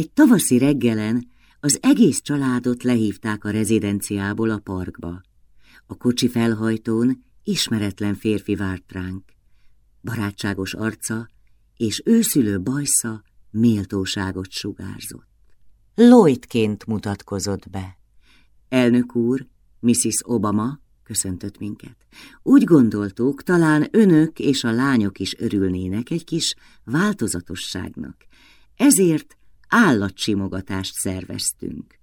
Egy tavaszi reggelen az egész családot lehívták a rezidenciából a parkba. A kocsi felhajtón ismeretlen férfi várt ránk. Barátságos arca és őszülő bajsza méltóságot sugárzott. Lloydként mutatkozott be. Elnök úr, Mrs. Obama köszöntött minket. Úgy gondoltuk, talán önök és a lányok is örülnének egy kis változatosságnak. Ezért állatsimogatást szerveztünk.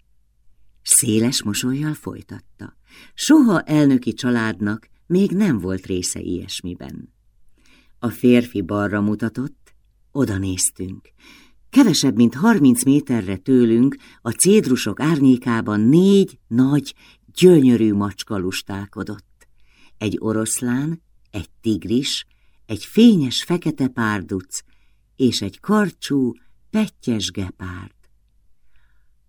Széles mosolyjal folytatta. Soha elnöki családnak még nem volt része ilyesmiben. A férfi balra mutatott, oda néztünk. Kevesebb, mint harminc méterre tőlünk a cédrusok árnyékában négy nagy, gyönyörű macska lustálkodott. Egy oroszlán, egy tigris, egy fényes fekete párduc és egy karcsú, pettyes gepárd.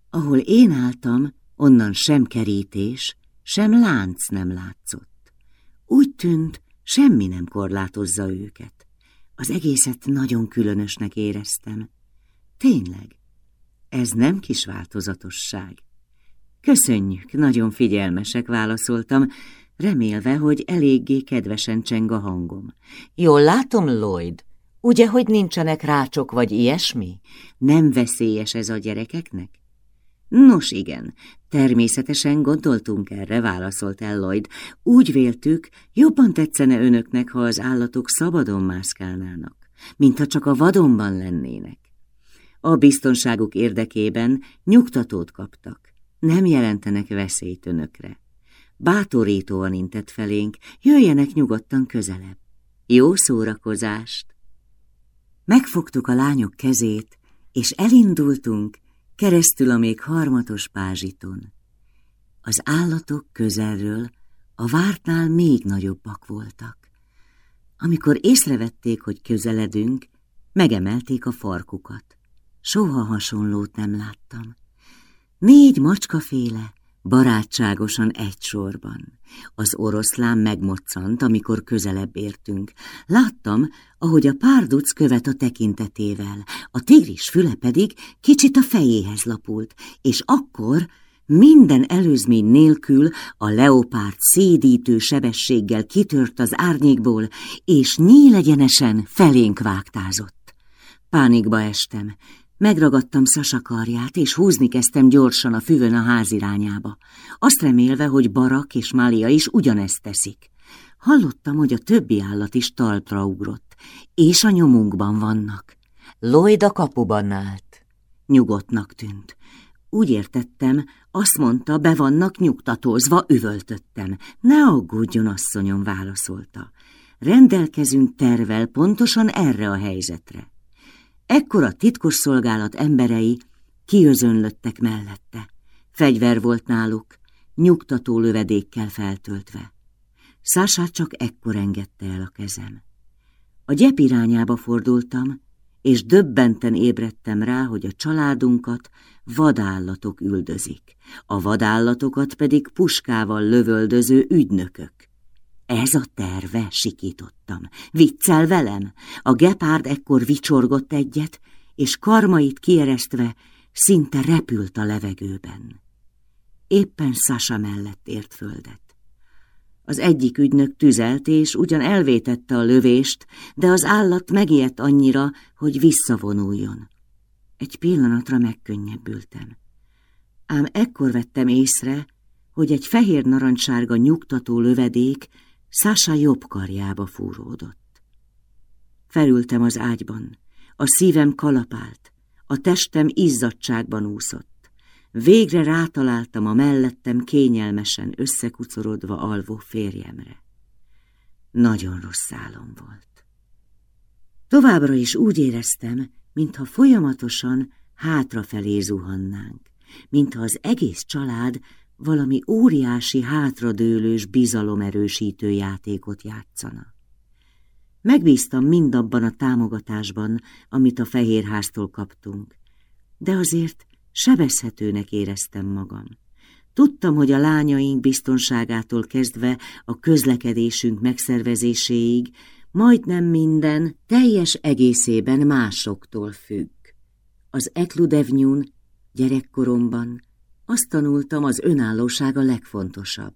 Ahol én álltam, onnan sem kerítés, sem lánc nem látszott. Úgy tűnt, semmi nem korlátozza őket. Az egészet nagyon különösnek éreztem. Tényleg, ez nem kis változatosság. Köszönjük, nagyon figyelmesek válaszoltam, remélve, hogy eléggé kedvesen cseng a hangom. Jól látom, Lloyd, ugye, hogy nincsenek rácsok vagy ilyesmi? Nem veszélyes ez a gyerekeknek? Nos igen, természetesen gondoltunk erre, válaszolt el Lloyd. Úgy véltük, jobban tetszene önöknek, ha az állatok szabadon mászkálnának, mintha csak a vadonban lennének. A biztonságuk érdekében nyugtatót kaptak, nem jelentenek veszélyt önökre. Bátorítóan intett felénk, jöjjenek nyugodtan közelebb. Jó szórakozást! Megfogtuk a lányok kezét, és elindultunk, keresztül a még harmatos pázsiton. Az állatok közelről a vártnál még nagyobbak voltak. Amikor észrevették, hogy közeledünk, megemelték a farkukat. Soha hasonlót nem láttam. Négy macskaféle, barátságosan egy sorban. Az oroszlán megmoccant, amikor közelebb értünk. Láttam, ahogy a párduc követ a tekintetével, a tigris füle pedig kicsit a fejéhez lapult, és akkor minden előzmény nélkül a leopárd szédítő sebességgel kitört az árnyékból, és nyílegyenesen felénk vágtázott. Pánikba estem, Megragadtam Szasa karját, és húzni kezdtem gyorsan a füvön a ház irányába, azt remélve, hogy Barak és Mália is ugyanezt teszik. Hallottam, hogy a többi állat is talpra ugrott, és a nyomunkban vannak. Lloyd a kapuban állt. Nyugodtnak tűnt. Úgy értettem, azt mondta, be vannak nyugtatózva, üvöltöttem. Ne aggódjon, asszonyom, válaszolta. Rendelkezünk tervel pontosan erre a helyzetre. Ekkor a titkosszolgálat emberei kiözönlöttek mellette. Fegyver volt náluk, nyugtató lövedékkel feltöltve. Szását csak ekkor engedte el a kezem. A gyep irányába fordultam, és döbbenten ébredtem rá, hogy a családunkat vadállatok üldözik, a vadállatokat pedig puskával lövöldöző ügynökök. Ez a terve, sikítottam. Viccel velem? A gepárd ekkor vicsorgott egyet, és karmait kieresztve szinte repült a levegőben. Éppen Sasa mellett ért földet. Az egyik ügynök tüzelt, és ugyan elvétette a lövést, de az állat megijedt annyira, hogy visszavonuljon. Egy pillanatra megkönnyebbültem. Ám ekkor vettem észre, hogy egy fehér narancsárga nyugtató lövedék Sasa jobb karjába fúródott. Felültem az ágyban, a szívem kalapált, a testem izzadságban úszott. Végre rátaláltam a mellettem kényelmesen összekucorodva alvó férjemre. Nagyon rossz álom volt. Továbbra is úgy éreztem, mintha folyamatosan hátrafelé zuhannánk, mintha az egész család valami óriási hátradőlős bizalomerősítő játékot játszana. Megbíztam mindabban a támogatásban, amit a Fehérháztól kaptunk, de azért sebezhetőnek éreztem magam. Tudtam, hogy a lányaink biztonságától kezdve a közlekedésünk megszervezéséig majdnem minden teljes egészében másoktól függ. Az Ekludevnyún gyerekkoromban azt tanultam, az önállóság a legfontosabb.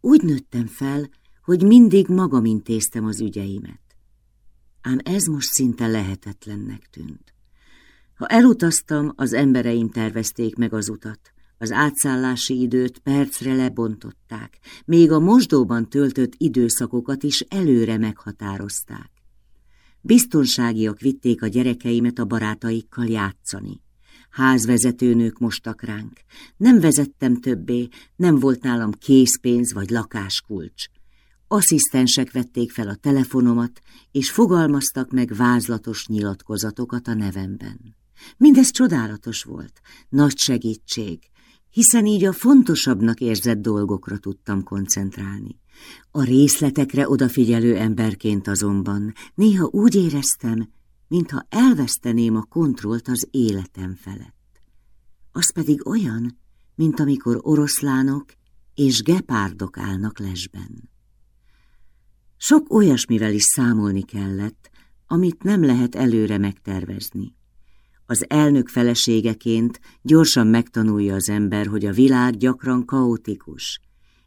Úgy nőttem fel, hogy mindig magam intéztem az ügyeimet. Ám ez most szinte lehetetlennek tűnt. Ha elutaztam, az embereim tervezték meg az utat. Az átszállási időt percre lebontották, még a mosdóban töltött időszakokat is előre meghatározták. Biztonságiak vitték a gyerekeimet a barátaikkal játszani. Házvezetőnők mostak ránk. Nem vezettem többé, nem volt nálam készpénz vagy lakáskulcs. Asszisztensek vették fel a telefonomat, és fogalmaztak meg vázlatos nyilatkozatokat a nevemben. Mindez csodálatos volt, nagy segítség, hiszen így a fontosabbnak érzett dolgokra tudtam koncentrálni. A részletekre odafigyelő emberként azonban néha úgy éreztem, mintha elveszteném a kontrollt az életem felett. Az pedig olyan, mint amikor oroszlánok és gepárdok állnak lesben. Sok olyasmivel is számolni kellett, amit nem lehet előre megtervezni. Az elnök feleségeként gyorsan megtanulja az ember, hogy a világ gyakran kaotikus,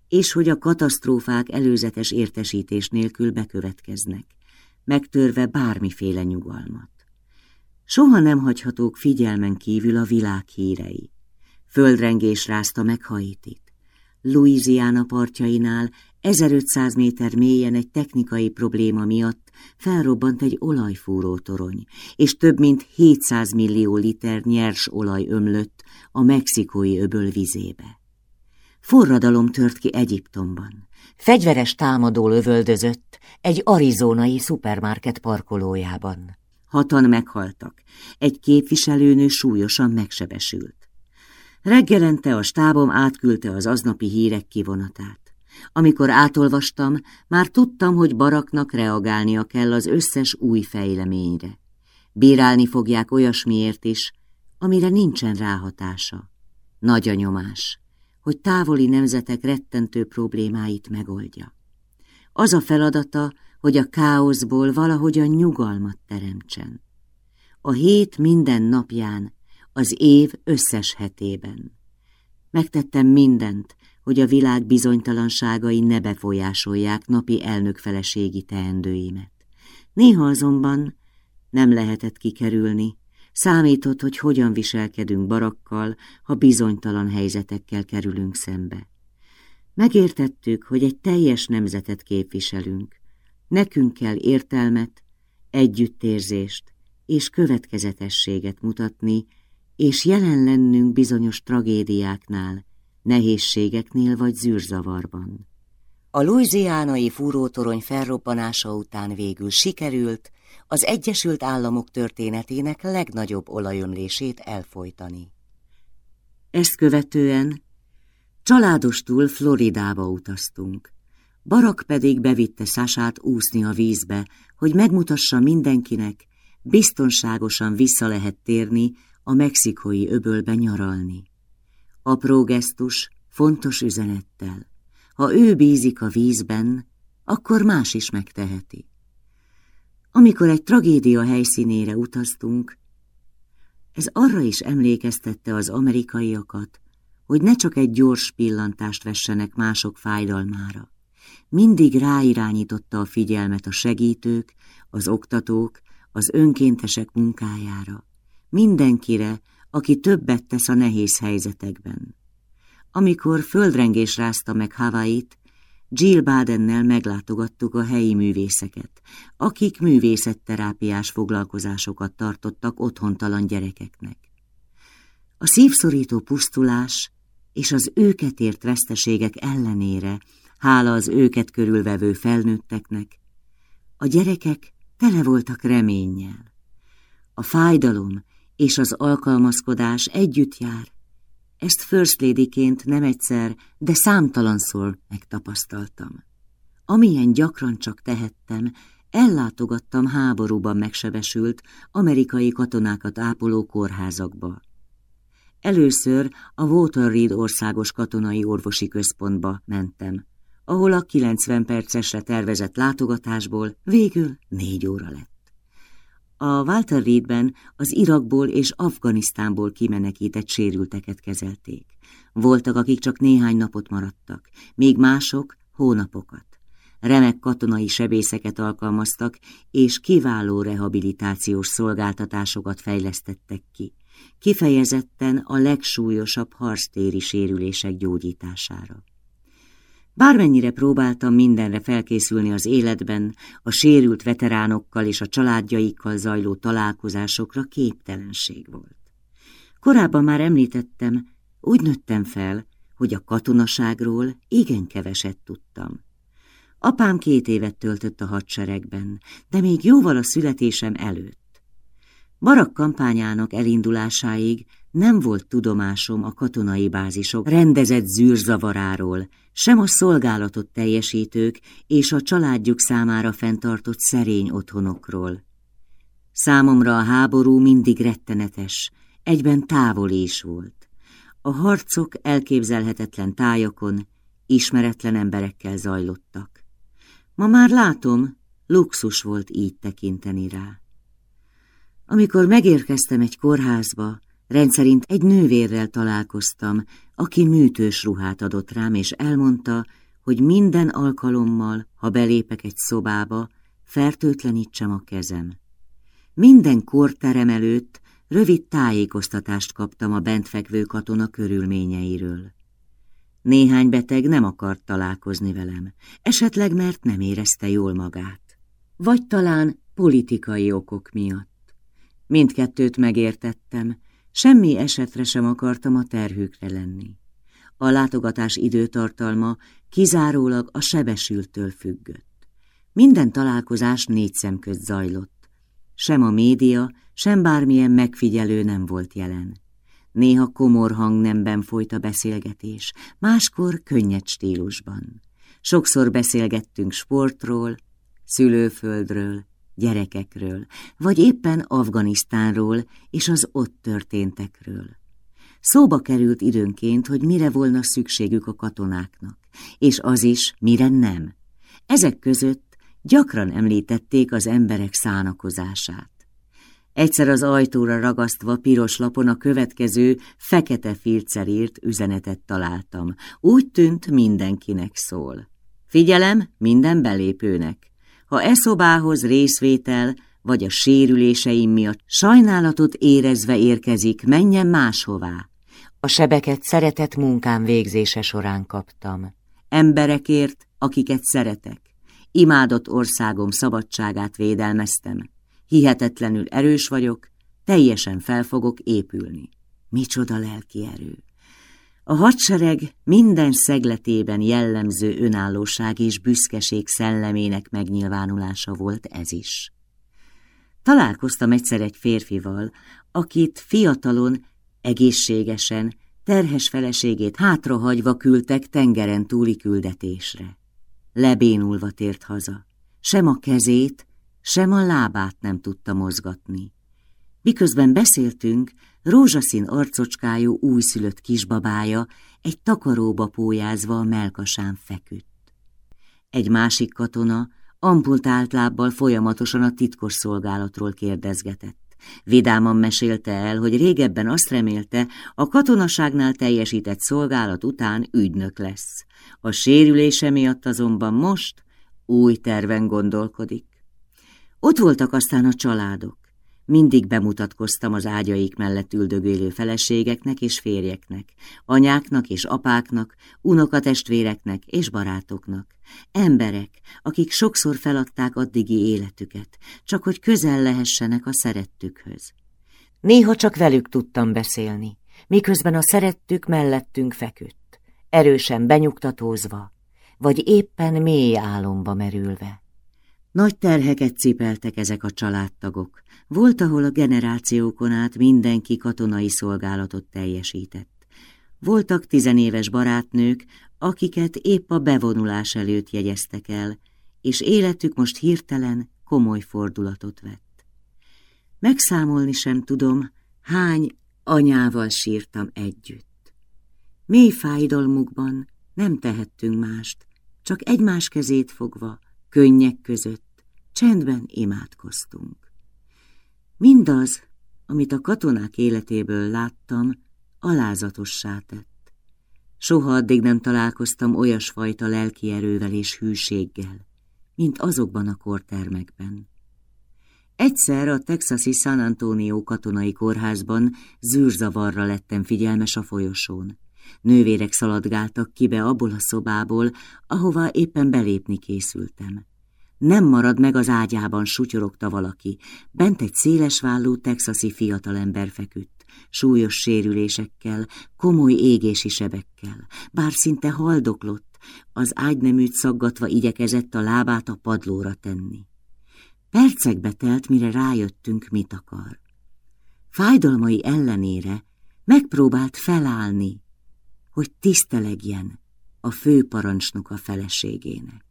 és hogy a katasztrófák előzetes értesítés nélkül bekövetkeznek, megtörve bármiféle nyugalmat. Soha nem hagyhatók figyelmen kívül a világ hírei. Földrengés rázta meg Haitit. Louisiana partjainál 1500 méter mélyen egy technikai probléma miatt felrobbant egy olajfúró torony, és több mint 700 millió liter nyers olaj ömlött a mexikói öböl vizébe. Forradalom tört ki Egyiptomban. Fegyveres támadó lövöldözött egy arizonai szupermarket parkolójában. Hatan meghaltak, egy képviselőnő súlyosan megsebesült. Reggelente a stábom átküldte az aznapi hírek kivonatát. Amikor átolvastam, már tudtam, hogy baraknak reagálnia kell az összes új fejleményre. Bírálni fogják olyasmiért is, amire nincsen ráhatása. Nagy a nyomás, hogy távoli nemzetek rettentő problémáit megoldja. Az a feladata, hogy a káoszból valahogy a nyugalmat teremtsen. A hét minden napján, az év összes hetében. Megtettem mindent, hogy a világ bizonytalanságai ne befolyásolják napi elnökfeleségi teendőimet. Néha azonban nem lehetett kikerülni, számított, hogy hogyan viselkedünk barakkal, ha bizonytalan helyzetekkel kerülünk szembe. Megértettük, hogy egy teljes nemzetet képviselünk. Nekünk kell értelmet, együttérzést és következetességet mutatni, és jelen lennünk bizonyos tragédiáknál, nehézségeknél vagy zűrzavarban. A louisianai fúrótorony felrobbanása után végül sikerült az Egyesült Államok történetének legnagyobb olajömlését elfolytani. Ezt követően családostul Floridába utaztunk. Barak pedig bevitte Sasát úszni a vízbe, hogy megmutassa mindenkinek, biztonságosan vissza lehet térni a mexikói öbölbe nyaralni. Apró gesztus, fontos üzenettel. Ha ő bízik a vízben, akkor más is megteheti. Amikor egy tragédia helyszínére utaztunk, ez arra is emlékeztette az amerikaiakat, hogy ne csak egy gyors pillantást vessenek mások fájdalmára. Mindig ráirányította a figyelmet a segítők, az oktatók, az önkéntesek munkájára, mindenkire, aki többet tesz a nehéz helyzetekben. Amikor földrengés rázta meg Hawaii-t, Jill Badennel meglátogattuk a helyi művészeket, akik művészetterápiás foglalkozásokat tartottak otthontalan gyerekeknek. A szívszorító pusztulás és az őket ért veszteségek ellenére, hála az őket körülvevő felnőtteknek, a gyerekek tele voltak reménnyel. A fájdalom és az alkalmazkodás együtt jár. Ezt First Lady-ként nem egyszer, de számtalanszor megtapasztaltam. Amilyen gyakran csak tehettem, ellátogattam háborúban megsebesült amerikai katonákat ápoló kórházakba. Először a Walter Reed országos katonai orvosi központba mentem, ahol a 90 percesre tervezett látogatásból végül négy óra lett. A Walter Reedben az Irakból és Afganisztánból kimenekített sérülteket kezelték. Voltak, akik csak néhány napot maradtak, még mások hónapokat. Remek katonai sebészeket alkalmaztak, és kiváló rehabilitációs szolgáltatásokat fejlesztettek ki, kifejezetten a legsúlyosabb harctéri sérülések gyógyítására. Bármennyire próbáltam mindenre felkészülni az életben, a sérült veteránokkal és a családjaikkal zajló találkozásokra képtelenség volt. Korábban már említettem, úgy nőttem fel, hogy a katonaságról igen keveset tudtam. Apám két évet töltött a hadseregben, de még jóval a születésem előtt. Barak kampányának elindulásáig nem volt tudomásom a katonai bázisok rendezett zűrzavaráról, sem a szolgálatot teljesítők és a családjuk számára fenntartott szerény otthonokról. Számomra a háború mindig rettenetes, egyben távoli is volt. A harcok elképzelhetetlen tájakon, ismeretlen emberekkel zajlottak. Ma már látom, luxus volt így tekinteni rá. Amikor megérkeztem egy kórházba, Rendszerint egy nővérrel találkoztam, aki műtős ruhát adott rám, és elmondta, hogy minden alkalommal, ha belépek egy szobába, fertőtlenítsem a kezem. Minden korterem előtt rövid tájékoztatást kaptam a bentfekvő katona körülményeiről. Néhány beteg nem akart találkozni velem, esetleg mert nem érezte jól magát. Vagy talán politikai okok miatt. Mindkettőt megértettem, Semmi esetre sem akartam a terhükre lenni. A látogatás időtartalma kizárólag a sebesültől függött. Minden találkozás négy szem közt zajlott. Sem a média, sem bármilyen megfigyelő nem volt jelen. Néha komor hangnemben folyt a beszélgetés, máskor könnyed stílusban. Sokszor beszélgettünk sportról, szülőföldről, gyerekekről, vagy éppen Afganisztánról és az ott történtekről. Szóba került időnként, hogy mire volna szükségük a katonáknak, és az is, mire nem. Ezek között gyakran említették az emberek szánakozását. Egyszer az ajtóra ragasztva piros lapon a következő fekete írt üzenetet találtam. Úgy tűnt, mindenkinek szól. Figyelem minden belépőnek! Ha e szobához részvétel vagy a sérüléseim miatt sajnálatot érezve érkezik, menjen máshová. A sebeket szeretett munkám végzése során kaptam. Emberekért, akiket szeretek. Imádott országom szabadságát védelmeztem. Hihetetlenül erős vagyok, teljesen fel fogok épülni. Micsoda lelki erő! A hadsereg minden szegletében jellemző önállóság és büszkeség szellemének megnyilvánulása volt ez is. Találkoztam egyszer egy férfival, akit fiatalon, egészségesen, terhes feleségét hátrahagyva küldtek tengeren túli küldetésre. Lebénulva tért haza. Sem a kezét, sem a lábát nem tudta mozgatni. Miközben beszéltünk, rózsaszín arcocskájú újszülött kisbabája egy takaróba pójázva a melkasán feküdt. Egy másik katona ampultált lábbal folyamatosan a titkos szolgálatról kérdezgetett. Vidáman mesélte el, hogy régebben azt remélte, a katonaságnál teljesített szolgálat után ügynök lesz. A sérülése miatt azonban most új terven gondolkodik. Ott voltak aztán a családok. Mindig bemutatkoztam az ágyaik mellett üldögélő feleségeknek és férjeknek, anyáknak és apáknak, unokatestvéreknek és barátoknak. Emberek, akik sokszor feladták addigi életüket, csak hogy közel lehessenek a szerettükhöz. Néha csak velük tudtam beszélni, miközben a szerettük mellettünk feküdt, erősen benyugtatózva, vagy éppen mély álomba merülve. Nagy terheket cipeltek ezek a családtagok, volt, ahol a generációkon át mindenki katonai szolgálatot teljesített. Voltak tizenéves barátnők, akiket épp a bevonulás előtt jegyeztek el, és életük most hirtelen komoly fordulatot vett. Megszámolni sem tudom, hány anyával sírtam együtt. Mély fájdalmukban nem tehettünk mást, csak egymás kezét fogva, könnyek között, csendben imádkoztunk. Mindaz, amit a katonák életéből láttam, alázatossá tett. Soha addig nem találkoztam olyasfajta lelki erővel és hűséggel, mint azokban a kortermekben. Egyszer a texasi San Antonio katonai kórházban zűrzavarra lettem figyelmes a folyosón. Nővérek szaladgáltak ki be abból a szobából, ahová éppen belépni készültem. Nem marad meg az ágyában, sutyorogta valaki. Bent egy szélesvállú texasi fiatalember feküdt, súlyos sérülésekkel, komoly égési sebekkel, bár szinte haldoklott, az ágyneműt szaggatva igyekezett a lábát a padlóra tenni. Percekbe telt, mire rájöttünk, mit akar. Fájdalmai ellenére megpróbált felállni, hogy tisztelegjen a főparancsnok a feleségének.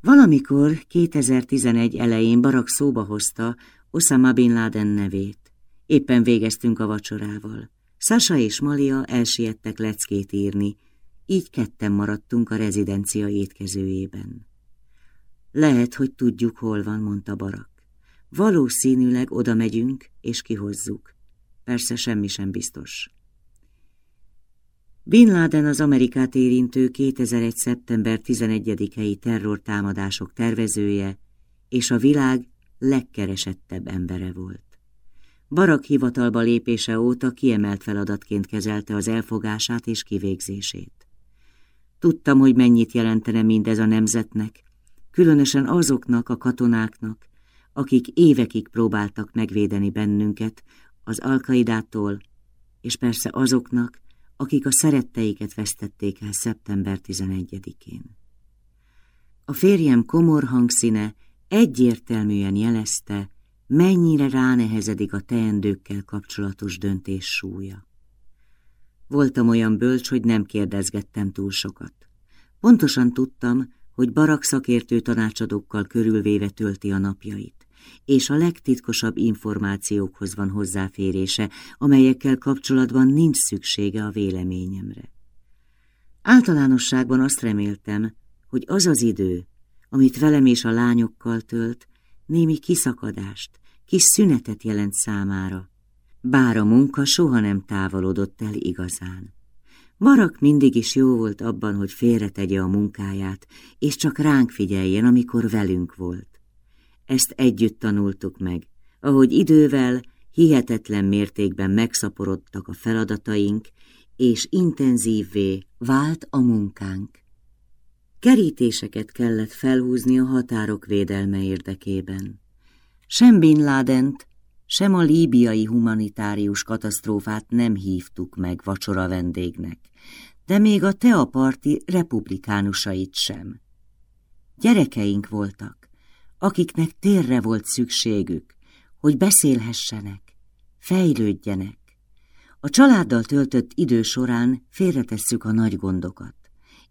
Valamikor 2011 elején Barak szóba hozta Osama Bin Laden nevét. Éppen végeztünk a vacsorával. Sasa és Malia elsiettek leckét írni, így ketten maradtunk a rezidencia étkezőjében. Lehet, hogy tudjuk, hol van, mondta Barak. Valószínűleg oda megyünk, és kihozzuk. Persze semmi sem biztos. Bin Laden az Amerikát érintő 2001. szeptember 11-i terrortámadások tervezője, és a világ legkeresettebb embere volt. Barak hivatalba lépése óta kiemelt feladatként kezelte az elfogását és kivégzését. Tudtam, hogy mennyit jelentene mindez a nemzetnek, különösen azoknak a katonáknak, akik évekig próbáltak megvédeni bennünket az alkaidától, és persze azoknak, akik a szeretteiket vesztették el szeptember 11-én. A férjem komor hangszíne egyértelműen jelezte, mennyire ránehezedik a teendőkkel kapcsolatos döntés súlya. Voltam olyan bölcs, hogy nem kérdezgettem túl sokat. Pontosan tudtam, hogy barak szakértő tanácsadókkal körülvéve tölti a napjait, és a legtitkosabb információkhoz van hozzáférése, amelyekkel kapcsolatban nincs szüksége a véleményemre. Általánosságban azt reméltem, hogy az az idő, amit velem és a lányokkal tölt, némi kiszakadást, kis szünetet jelent számára, bár a munka soha nem távolodott el igazán. Barak mindig is jó volt abban, hogy félretegye a munkáját, és csak ránk figyeljen, amikor velünk volt. Ezt együtt tanultuk meg, ahogy idővel hihetetlen mértékben megszaporodtak a feladataink, és intenzívvé vált a munkánk. Kerítéseket kellett felhúzni a határok védelme érdekében. Sem Bin Ládent, sem a líbiai humanitárius katasztrófát nem hívtuk meg vacsora vendégnek, de még a teaparti republikánusait sem. Gyerekeink voltak, akiknek térre volt szükségük, hogy beszélhessenek, fejlődjenek. A családdal töltött idő során félretesszük a nagy gondokat,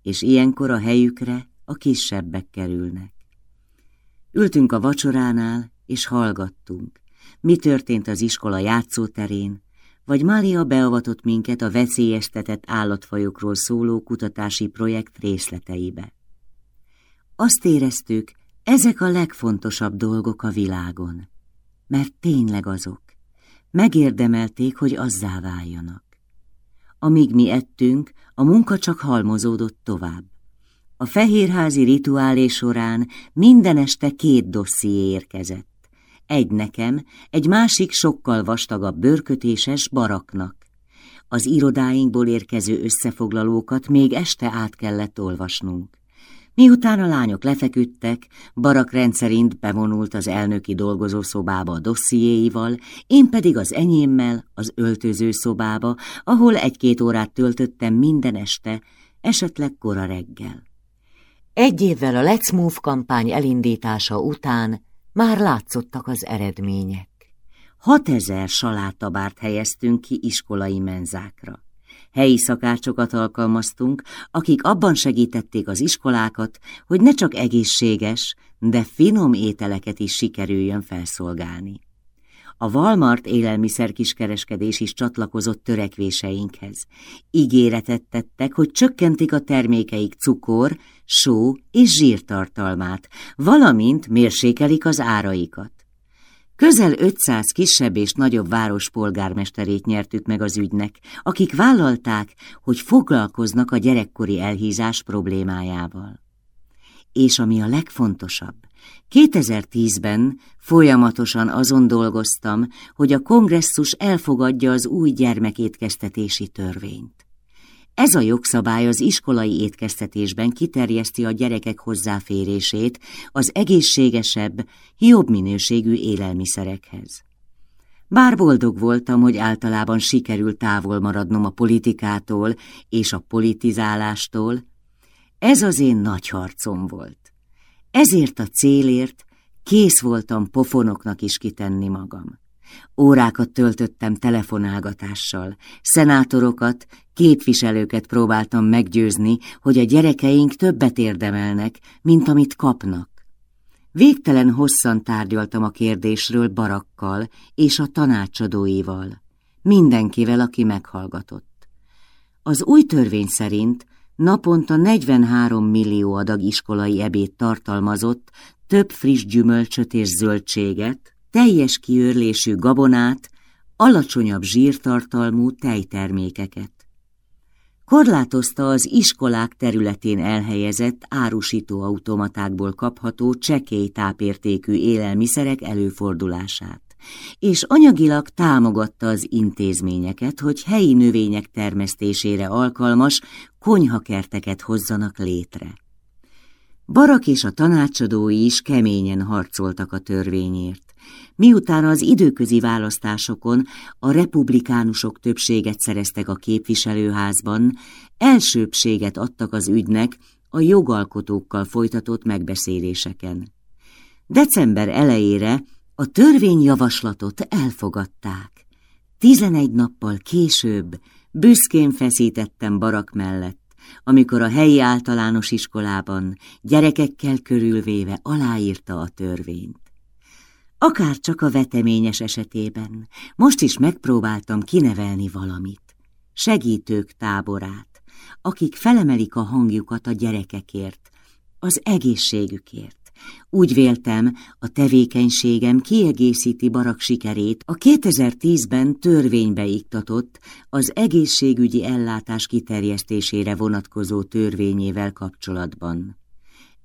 és ilyenkor a helyükre a kisebbek kerülnek. Ültünk a vacsoránál, és hallgattunk mi történt az iskola játszóterén, vagy Mária beavatott minket a veszélyeztetett állatfajokról szóló kutatási projekt részleteibe. Azt éreztük, ezek a legfontosabb dolgok a világon, mert tényleg azok. Megérdemelték, hogy azzá váljanak. Amíg mi ettünk, a munka csak halmozódott tovább. A fehérházi rituálé során minden este két dosszié érkezett. Egy nekem, egy másik sokkal vastagabb bőrkötéses baraknak. Az irodáinkból érkező összefoglalókat még este át kellett olvasnunk. Miután a lányok lefeküdtek, Barak rendszerint bevonult az elnöki dolgozószobába a dossziéival, én pedig az enyémmel az öltözőszobába, ahol egy-két órát töltöttem minden este, esetleg kora reggel. Egy évvel a Let's Move kampány elindítása után már látszottak az eredmények. Hatezer salátabárt helyeztünk ki iskolai menzákra. Helyi szakácsokat alkalmaztunk, akik abban segítették az iskolákat, hogy ne csak egészséges, de finom ételeket is sikerüljön felszolgálni. A Walmart élelmiszer kiskereskedés is csatlakozott törekvéseinkhez. Ígéretet tettek, hogy csökkentik a termékeik cukor, só és zsírtartalmát, valamint mérsékelik az áraikat. Közel 500 kisebb és nagyobb város polgármesterét nyertük meg az ügynek, akik vállalták, hogy foglalkoznak a gyerekkori elhízás problémájával. És ami a legfontosabb, 2010-ben folyamatosan azon dolgoztam, hogy a kongresszus elfogadja az új gyermekétkeztetési törvényt. Ez a jogszabály az iskolai étkeztetésben kiterjeszti a gyerekek hozzáférését az egészségesebb, jobb minőségű élelmiszerekhez. Bár boldog voltam, hogy általában sikerül távol maradnom a politikától és a politizálástól, ez az én nagy harcom volt. Ezért a célért kész voltam pofonoknak is kitenni magam. Órákat töltöttem telefonálgatással, szenátorokat, képviselőket próbáltam meggyőzni, hogy a gyerekeink többet érdemelnek, mint amit kapnak. Végtelen hosszan tárgyaltam a kérdésről barakkal és a tanácsadóival, mindenkivel, aki meghallgatott. Az új törvény szerint naponta 43 millió adag iskolai ebéd tartalmazott több friss gyümölcsöt és zöldséget, teljes kiörlésű gabonát, alacsonyabb zsírtartalmú tejtermékeket. Korlátozta az iskolák területén elhelyezett árusítóautomatákból kapható csekély tápértékű élelmiszerek előfordulását, és anyagilag támogatta az intézményeket, hogy helyi növények termesztésére alkalmas konyhakerteket hozzanak létre. Barak és a tanácsadói is keményen harcoltak a törvényért. Miután az időközi választásokon a republikánusok többséget szereztek a képviselőházban, elsőbséget adtak az ügynek a jogalkotókkal folytatott megbeszéléseken. December elejére a törvényjavaslatot elfogadták. Tizenegy nappal később büszkén feszítettem barak mellett, amikor a helyi általános iskolában gyerekekkel körülvéve aláírta a törvényt. Akár csak a veteményes esetében. Most is megpróbáltam kinevelni valamit. Segítők táborát, akik felemelik a hangjukat a gyerekekért, az egészségükért. Úgy véltem, a tevékenységem kiegészíti barak sikerét a 2010-ben törvénybe iktatott az egészségügyi ellátás kiterjesztésére vonatkozó törvényével kapcsolatban.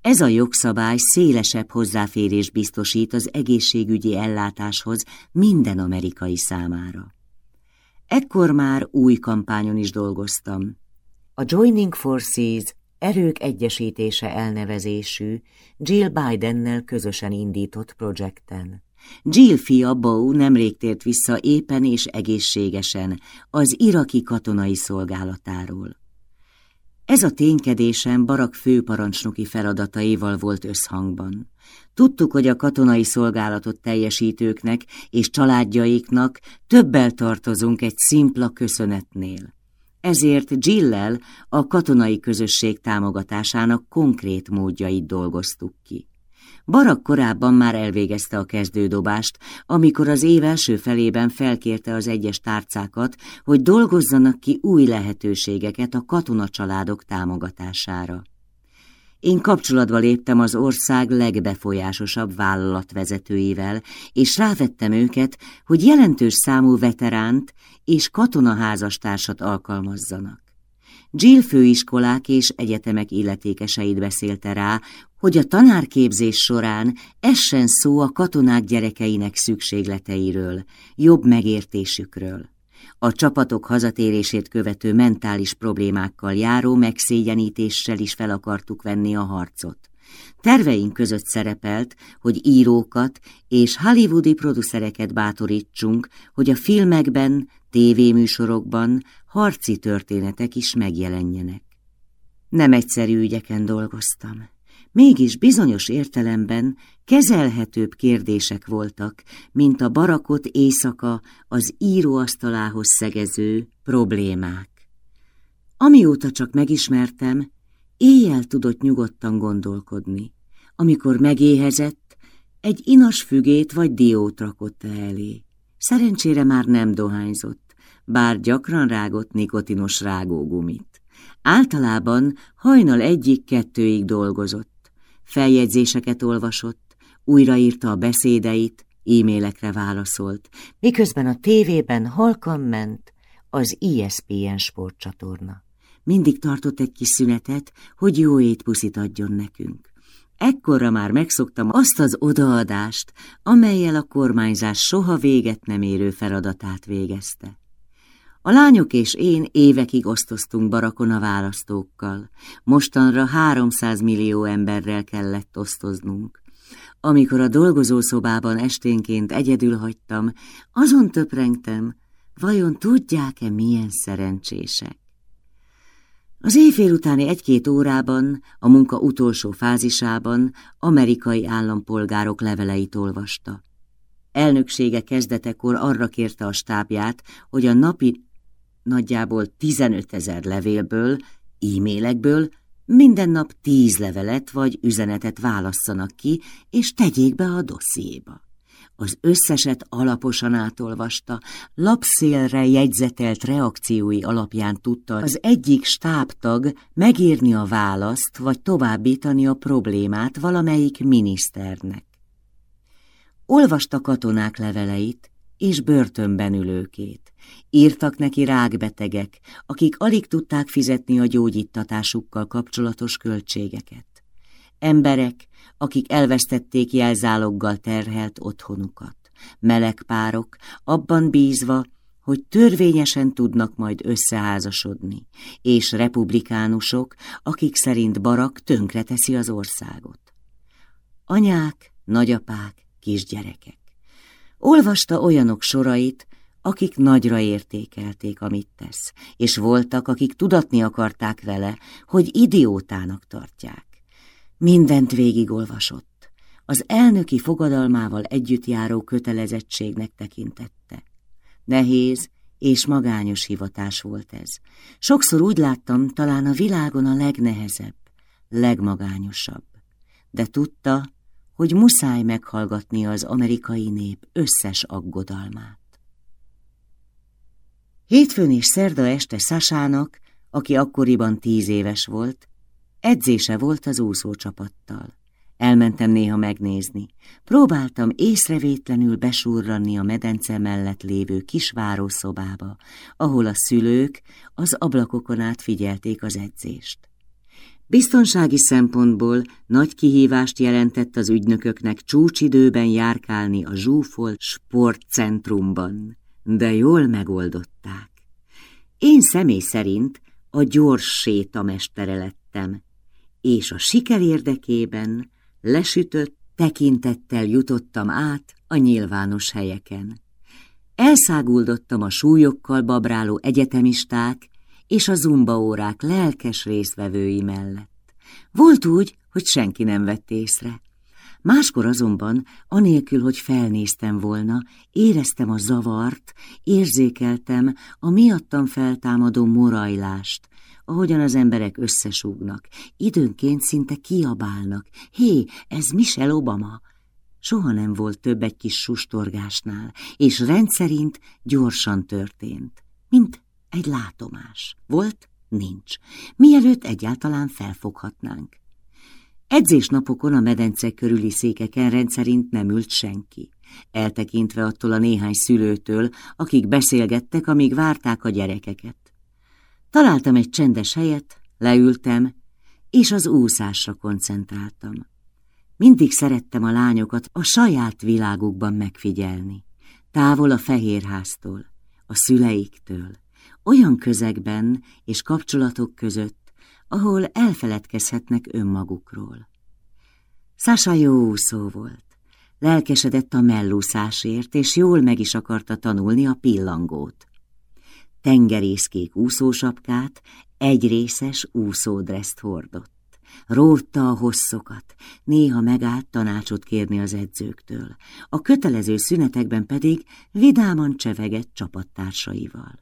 Ez a jogszabály szélesebb hozzáférés biztosít az egészségügyi ellátáshoz minden amerikai számára. Ekkor már új kampányon is dolgoztam. A Joining Forces Erők Egyesítése elnevezésű Jill Bidennel közösen indított projekten. Jill fia Bow nemrég tért vissza éppen és egészségesen az iraki katonai szolgálatáról. Ez a ténykedésem Barak főparancsnoki feladataival volt összhangban. Tudtuk, hogy a katonai szolgálatot teljesítőknek és családjaiknak többel tartozunk egy szimpla köszönetnél. Ezért Jillel a katonai közösség támogatásának konkrét módjait dolgoztuk ki. Barak korábban már elvégezte a kezdődobást, amikor az év első felében felkérte az egyes tárcákat, hogy dolgozzanak ki új lehetőségeket a katonacsaládok támogatására. Én kapcsolatba léptem az ország legbefolyásosabb vállalatvezetőivel, és rávettem őket, hogy jelentős számú veteránt és katonaházastársat alkalmazzanak. Jill főiskolák és egyetemek illetékeseit beszélte rá, hogy a tanárképzés során essen szó a katonák gyerekeinek szükségleteiről, jobb megértésükről. A csapatok hazatérését követő mentális problémákkal járó megszégyenítéssel is fel akartuk venni a harcot. Terveink között szerepelt, hogy írókat és hollywoodi producereket bátorítsunk, hogy a filmekben, tévéműsorokban harci történetek is megjelenjenek. Nem egyszerű ügyeken dolgoztam. Mégis bizonyos értelemben kezelhetőbb kérdések voltak, mint a barakot éjszaka az íróasztalához szegező problémák. Amióta csak megismertem, éjjel tudott nyugodtan gondolkodni. Amikor megéhezett, egy inas fügét vagy diót rakott elé. Szerencsére már nem dohányzott, bár gyakran rágott nikotinos rágógumit. Általában hajnal egyik-kettőig dolgozott. Feljegyzéseket olvasott, újraírta a beszédeit, e-mailekre válaszolt, miközben a tévében halkan ment az ESPN sportcsatorna. Mindig tartott egy kis szünetet, hogy jó étpuszit adjon nekünk. Ekkorra már megszoktam azt az odaadást, amelyel a kormányzás soha véget nem érő feladatát végezte. A lányok és én évekig osztoztunk barakon a választókkal. Mostanra 300 millió emberrel kellett osztoznunk. Amikor a dolgozószobában esténként egyedül hagytam, azon töprengtem, vajon tudják-e milyen szerencsések. Az éjfél utáni egy-két órában, a munka utolsó fázisában amerikai állampolgárok leveleit olvasta. Elnöksége kezdetekor arra kérte a stábját, hogy a napi nagyjából 15 ezer levélből, e-mailekből minden nap tíz levelet vagy üzenetet válasszanak ki, és tegyék be a dossziéba. Az összeset alaposan átolvasta, lapszélre jegyzetelt reakciói alapján tudta az egyik stábtag megírni a választ vagy továbbítani a problémát valamelyik miniszternek. Olvasta katonák leveleit és börtönben ülőkét. Írtak neki rákbetegek, akik alig tudták fizetni a gyógyítatásukkal kapcsolatos költségeket. Emberek, akik elvesztették jelzáloggal terhelt otthonukat. Meleg párok, abban bízva, hogy törvényesen tudnak majd összeházasodni, és republikánusok, akik szerint Barak tönkreteszi az országot. Anyák, nagyapák, kisgyerekek. Olvasta olyanok sorait, akik nagyra értékelték, amit tesz, és voltak, akik tudatni akarták vele, hogy idiótának tartják. Mindent végigolvasott. Az elnöki fogadalmával együtt járó kötelezettségnek tekintette. Nehéz és magányos hivatás volt ez. Sokszor úgy láttam, talán a világon a legnehezebb, legmagányosabb. De tudta, hogy muszáj meghallgatni az amerikai nép összes aggodalmát. Hétfőn és szerda este Sasának, aki akkoriban tíz éves volt, Edzése volt az úszócsapattal. Elmentem néha megnézni. Próbáltam észrevétlenül besurranni a medence mellett lévő kis várószobába, ahol a szülők az ablakokon át figyelték az edzést. Biztonsági szempontból nagy kihívást jelentett az ügynököknek csúcsidőben járkálni a zsúfolt sportcentrumban, de jól megoldották. Én személy szerint a gyors sétamestere lettem, és a siker érdekében lesütött tekintettel jutottam át a nyilvános helyeken. Elszáguldottam a súlyokkal babráló egyetemisták és a zumbaórák lelkes részvevői mellett. Volt úgy, hogy senki nem vett észre. Máskor azonban, anélkül, hogy felnéztem volna, éreztem a zavart, érzékeltem a miattam feltámadó morajlást, ahogyan az emberek összesúgnak, időnként szinte kiabálnak. Hé, ez Michelle Obama! Soha nem volt több egy kis sustorgásnál, és rendszerint gyorsan történt, mint egy látomás. Volt? Nincs. Mielőtt egyáltalán felfoghatnánk. Edzésnapokon a medence körüli székeken rendszerint nem ült senki, eltekintve attól a néhány szülőtől, akik beszélgettek, amíg várták a gyerekeket. Találtam egy csendes helyet, leültem, és az úszásra koncentráltam. Mindig szerettem a lányokat a saját világukban megfigyelni, távol a fehérháztól, a szüleiktől, olyan közegben és kapcsolatok között, ahol elfeledkezhetnek önmagukról. Sasa jó úszó volt, lelkesedett a mellúszásért, és jól meg is akarta tanulni a pillangót tengerészkék úszósapkát, egyrészes úszódreszt hordott. Rótta a hosszokat, néha megállt tanácsot kérni az edzőktől, a kötelező szünetekben pedig vidáman csevegett csapattársaival.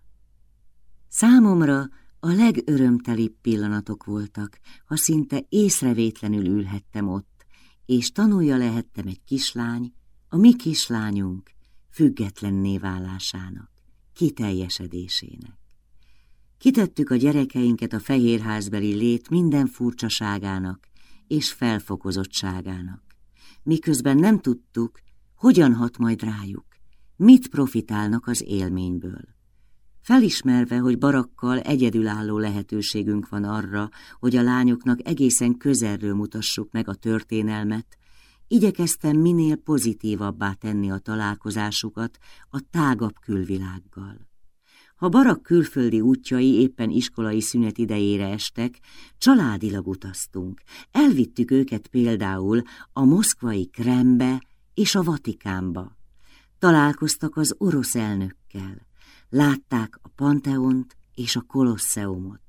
Számomra a legörömtelibb pillanatok voltak, ha szinte észrevétlenül ülhettem ott, és tanulja lehettem egy kislány, a mi kislányunk függetlenné válásának kiteljesedésének. Kitettük a gyerekeinket a fehérházbeli lét minden furcsaságának és felfokozottságának, miközben nem tudtuk, hogyan hat majd rájuk, mit profitálnak az élményből. Felismerve, hogy barakkal egyedülálló lehetőségünk van arra, hogy a lányoknak egészen közelről mutassuk meg a történelmet, igyekeztem minél pozitívabbá tenni a találkozásukat a tágabb külvilággal. Ha barak külföldi útjai éppen iskolai szünet idejére estek, családilag utaztunk. Elvittük őket például a moszkvai Krembe és a Vatikánba. Találkoztak az orosz elnökkel, látták a Panteont és a Kolosseumot,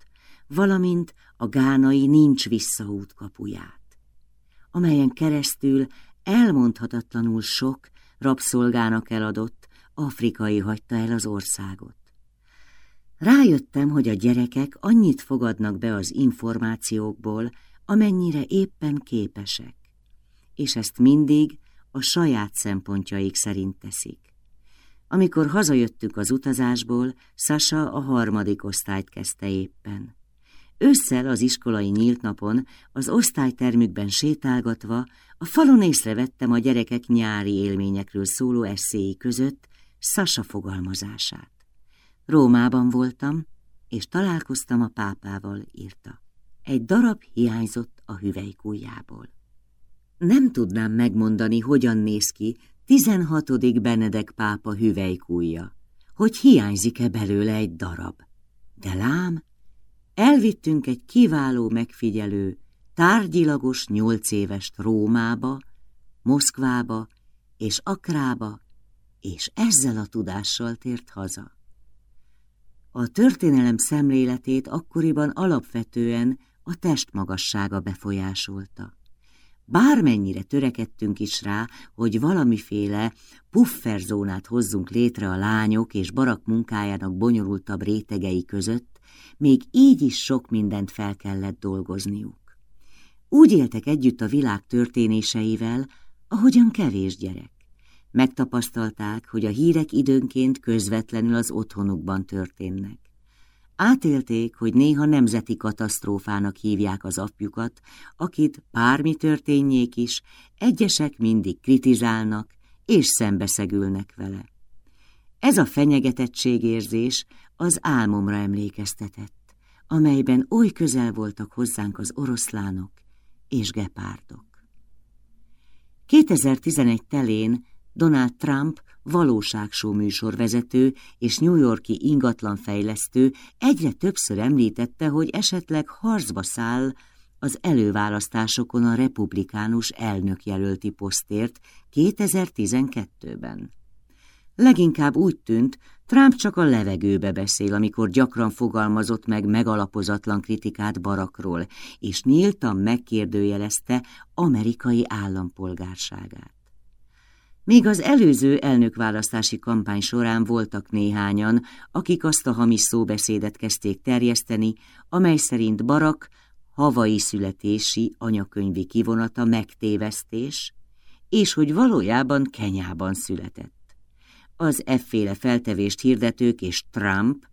valamint a gánai nincs visszaút kapuját, amelyen keresztül elmondhatatlanul sok rabszolgának eladott afrikai hagyta el az országot. Rájöttem, hogy a gyerekek annyit fogadnak be az információkból, amennyire éppen képesek, és ezt mindig a saját szempontjaik szerint teszik. Amikor hazajöttünk az utazásból, Sasa a harmadik osztályt kezdte éppen. Ősszel az iskolai nyílt napon, az osztálytermükben sétálgatva, a falon észrevettem a gyerekek nyári élményekről szóló eszéi között Sasa fogalmazását. Rómában voltam, és találkoztam a pápával, írta. Egy darab hiányzott a hüvelykújjából. Nem tudnám megmondani, hogyan néz ki 16. Benedek pápa hüvelykújja, hogy hiányzik-e belőle egy darab. De lám, elvittünk egy kiváló megfigyelő, tárgyilagos nyolc évest Rómába, Moszkvába és Akrába, és ezzel a tudással tért haza. A történelem szemléletét akkoriban alapvetően a testmagassága befolyásolta. Bármennyire törekedtünk is rá, hogy valamiféle pufferzónát hozzunk létre a lányok és barak munkájának bonyolultabb rétegei között, még így is sok mindent fel kellett dolgozniuk. Úgy éltek együtt a világ történéseivel, ahogyan kevés gyerek. Megtapasztalták, hogy a hírek időnként közvetlenül az otthonukban történnek. Átélték, hogy néha nemzeti katasztrófának hívják az apjukat, akit bármi történjék is, egyesek mindig kritizálnak és szembeszegülnek vele. Ez a fenyegetettségérzés az álmomra emlékeztetett, amelyben oly közel voltak hozzánk az oroszlánok és gepárdok. 2011 telén Donald Trump valóságsó műsorvezető és New Yorki ingatlanfejlesztő egyre többször említette, hogy esetleg harcba száll az előválasztásokon a republikánus elnökjelölti posztért 2012-ben. Leginkább úgy tűnt, Trump csak a levegőbe beszél, amikor gyakran fogalmazott meg megalapozatlan kritikát Barakról, és nyíltan megkérdőjelezte amerikai állampolgárságát. Még az előző elnökválasztási kampány során voltak néhányan, akik azt a hamis szóbeszédet kezdték terjeszteni, amely szerint Barak havai születési anyakönyvi kivonata megtévesztés, és hogy valójában Kenyában született. Az efféle feltevést hirdetők és Trump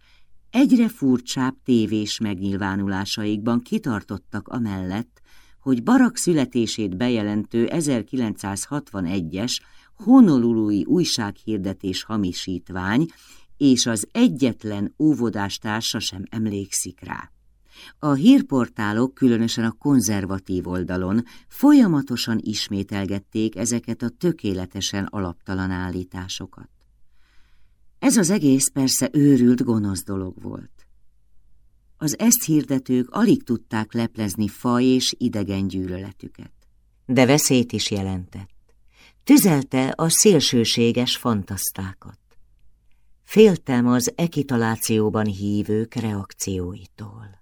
egyre furcsább tévés megnyilvánulásaikban kitartottak amellett, hogy Barak születését bejelentő 1961-es honolului újsághirdetés hamisítvány, és az egyetlen óvodástársa sem emlékszik rá. A hírportálok, különösen a konzervatív oldalon folyamatosan ismételgették ezeket a tökéletesen alaptalan állításokat. Ez az egész persze őrült gonosz dolog volt. Az ezt hirdetők alig tudták leplezni faj és idegen gyűlöletüket. De veszélyt is jelentett tüzelte a szélsőséges fantasztákat. Féltem az ekitalációban hívők reakcióitól.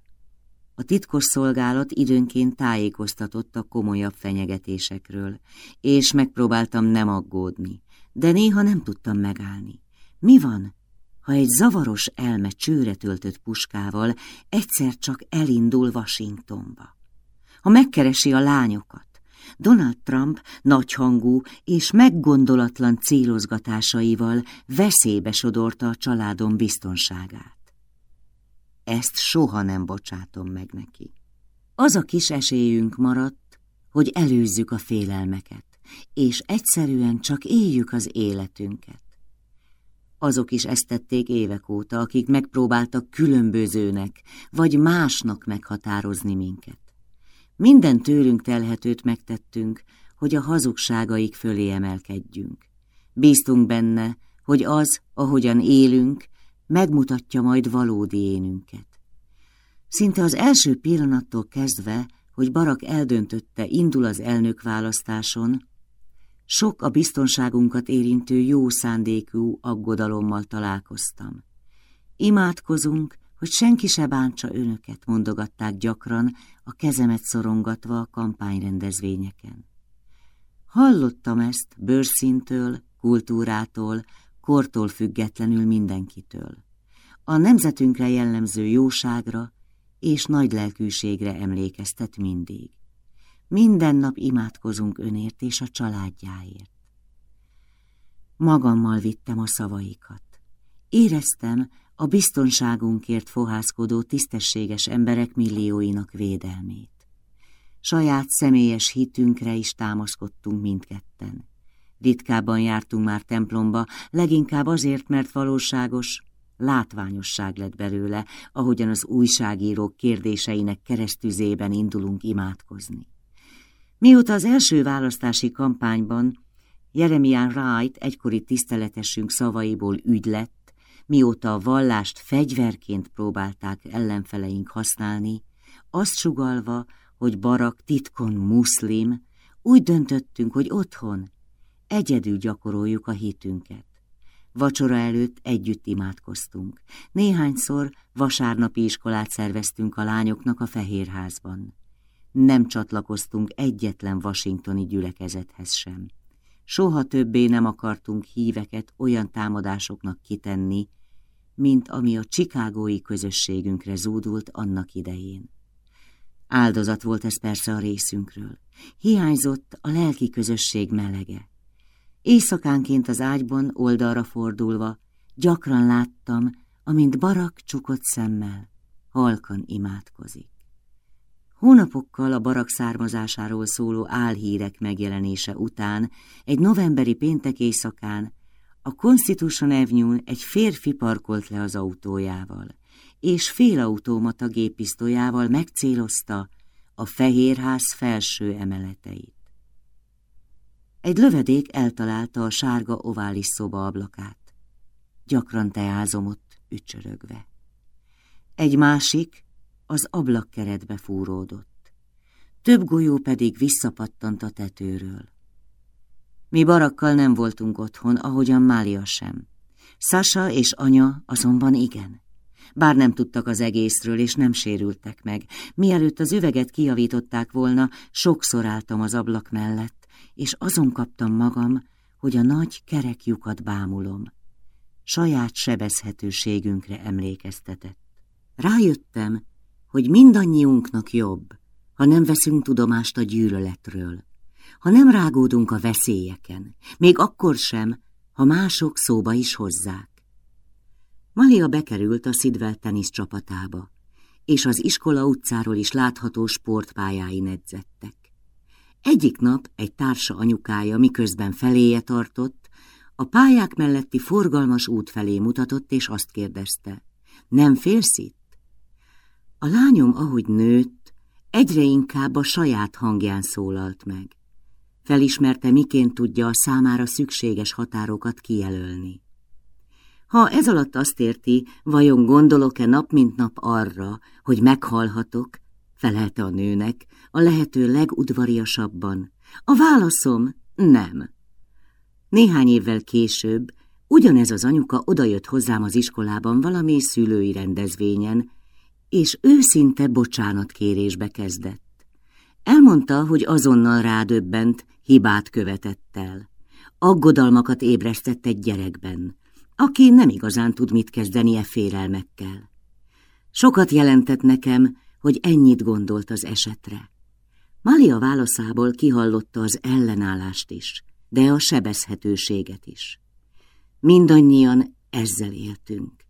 A titkos szolgálat időnként tájékoztatott a komolyabb fenyegetésekről, és megpróbáltam nem aggódni, de néha nem tudtam megállni. Mi van, ha egy zavaros elme csőre töltött puskával egyszer csak elindul Washingtonba? Ha megkeresi a lányokat, Donald Trump nagyhangú és meggondolatlan célozgatásaival veszélybe sodorta a családom biztonságát. Ezt soha nem bocsátom meg neki. Az a kis esélyünk maradt, hogy előzzük a félelmeket, és egyszerűen csak éljük az életünket. Azok is ezt tették évek óta, akik megpróbáltak különbözőnek, vagy másnak meghatározni minket. Minden tőlünk telhetőt megtettünk, hogy a hazugságaik fölé emelkedjünk. Bíztunk benne, hogy az, ahogyan élünk, megmutatja majd valódi énünket. Szinte az első pillanattól kezdve, hogy Barak eldöntötte, indul az elnök választáson, sok a biztonságunkat érintő jó szándékú aggodalommal találkoztam. Imádkozunk, hogy senki se bántsa önöket, mondogatták gyakran, a kezemet szorongatva a kampányrendezvényeken. Hallottam ezt bőrszintől, kultúrától, kortól függetlenül mindenkitől. A nemzetünkre jellemző jóságra és nagy lelkűségre emlékeztet mindig. Minden nap imádkozunk önért és a családjáért. Magammal vittem a szavaikat. Éreztem a biztonságunkért fohászkodó tisztességes emberek millióinak védelmét. Saját személyes hitünkre is támaszkodtunk mindketten. Ritkábban jártunk már templomba, leginkább azért, mert valóságos, látványosság lett belőle, ahogyan az újságírók kérdéseinek keresztüzében indulunk imádkozni. Mióta az első választási kampányban Jeremiah Wright egykori tiszteletesünk szavaiból ügy lett, mióta a vallást fegyverként próbálták ellenfeleink használni, azt sugalva, hogy Barak titkon muszlim, úgy döntöttünk, hogy otthon egyedül gyakoroljuk a hitünket. Vacsora előtt együtt imádkoztunk. Néhányszor vasárnapi iskolát szerveztünk a lányoknak a Fehérházban. Nem csatlakoztunk egyetlen washingtoni gyülekezethez sem. Soha többé nem akartunk híveket olyan támadásoknak kitenni, mint ami a csikágói közösségünkre zúdult annak idején. Áldozat volt ez persze a részünkről. Hiányzott a lelki közösség melege. Éjszakánként az ágyban oldalra fordulva gyakran láttam, amint barak csukott szemmel, halkan imádkozik. Hónapokkal a barak származásáról szóló álhírek megjelenése után, egy novemberi péntek éjszakán, a Constitution avenue egy férfi parkolt le az autójával, és félautomata géppisztolyával megcélozta a Fehérház felső emeleteit. Egy lövedék eltalálta a sárga ovális szoba ablakát. Gyakran teázom ott ücsörögve. Egy másik az ablakkeretbe fúródott. Több golyó pedig visszapattant a tetőről. Mi barakkal nem voltunk otthon, ahogyan Mália sem. Sasa és anya azonban igen. Bár nem tudtak az egészről, és nem sérültek meg. Mielőtt az üveget kijavították volna, sokszor álltam az ablak mellett, és azon kaptam magam, hogy a nagy kerek lyukat bámulom. Saját sebezhetőségünkre emlékeztetett. Rájöttem, hogy mindannyiunknak jobb, ha nem veszünk tudomást a gyűlöletről, ha nem rágódunk a veszélyeken, még akkor sem, ha mások szóba is hozzák. Malia bekerült a Szidvel tenisz csapatába, és az iskola utcáról is látható sportpályáin edzettek. Egyik nap egy társa anyukája, miközben feléje tartott, a pályák melletti forgalmas út felé mutatott, és azt kérdezte, nem félsz itt? A lányom, ahogy nőtt, egyre inkább a saját hangján szólalt meg. Felismerte, miként tudja a számára szükséges határokat kijelölni. Ha ez alatt azt érti, vajon gondolok-e nap mint nap arra, hogy meghalhatok, felelte a nőnek, a lehető legudvariasabban. A válaszom nem. Néhány évvel később ugyanez az anyuka odajött hozzám az iskolában valami szülői rendezvényen, és őszinte bocsánatkérésbe kezdett. Elmondta, hogy azonnal rádöbbent, hibát követett el. Aggodalmakat ébresztett egy gyerekben, aki nem igazán tud mit kezdeni e félelmekkel. Sokat jelentett nekem, hogy ennyit gondolt az esetre. Malia válaszából kihallotta az ellenállást is, de a sebezhetőséget is. Mindannyian ezzel éltünk,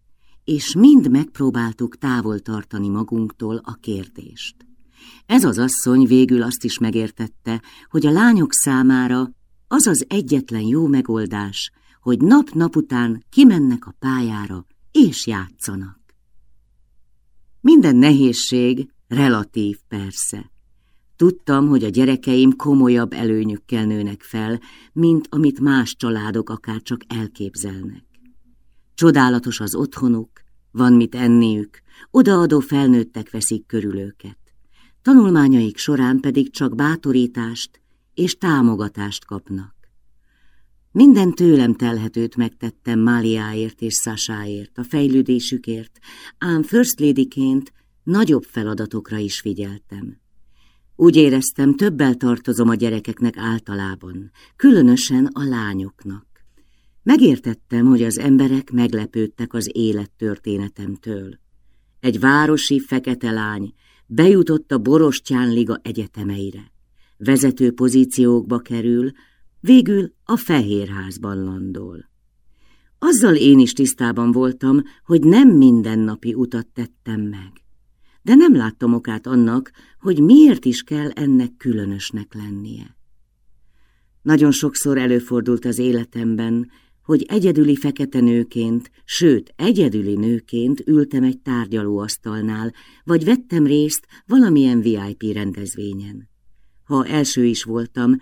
és mind megpróbáltuk távol tartani magunktól a kérdést. Ez az asszony végül azt is megértette, hogy a lányok számára az az egyetlen jó megoldás, hogy nap-nap után kimennek a pályára és játszanak. Minden nehézség relatív persze. Tudtam, hogy a gyerekeim komolyabb előnyökkel nőnek fel, mint amit más családok akár csak elképzelnek. Csodálatos az otthonuk, van mit enniük, odaadó felnőttek veszik körül őket. Tanulmányaik során pedig csak bátorítást és támogatást kapnak. Minden tőlem telhetőt megtettem Máliáért és Szásáért, a fejlődésükért, ám First Ladyként nagyobb feladatokra is figyeltem. Úgy éreztem, többel tartozom a gyerekeknek általában, különösen a lányoknak. Megértettem, hogy az emberek meglepődtek az élettörténetemtől. Egy városi fekete lány bejutott a Borostyán Liga egyetemeire. Vezető pozíciókba kerül, végül a Fehérházban landol. Azzal én is tisztában voltam, hogy nem mindennapi utat tettem meg. De nem láttam okát annak, hogy miért is kell ennek különösnek lennie. Nagyon sokszor előfordult az életemben, hogy egyedüli fekete nőként, sőt, egyedüli nőként ültem egy tárgyalóasztalnál, vagy vettem részt valamilyen VIP rendezvényen. Ha első is voltam,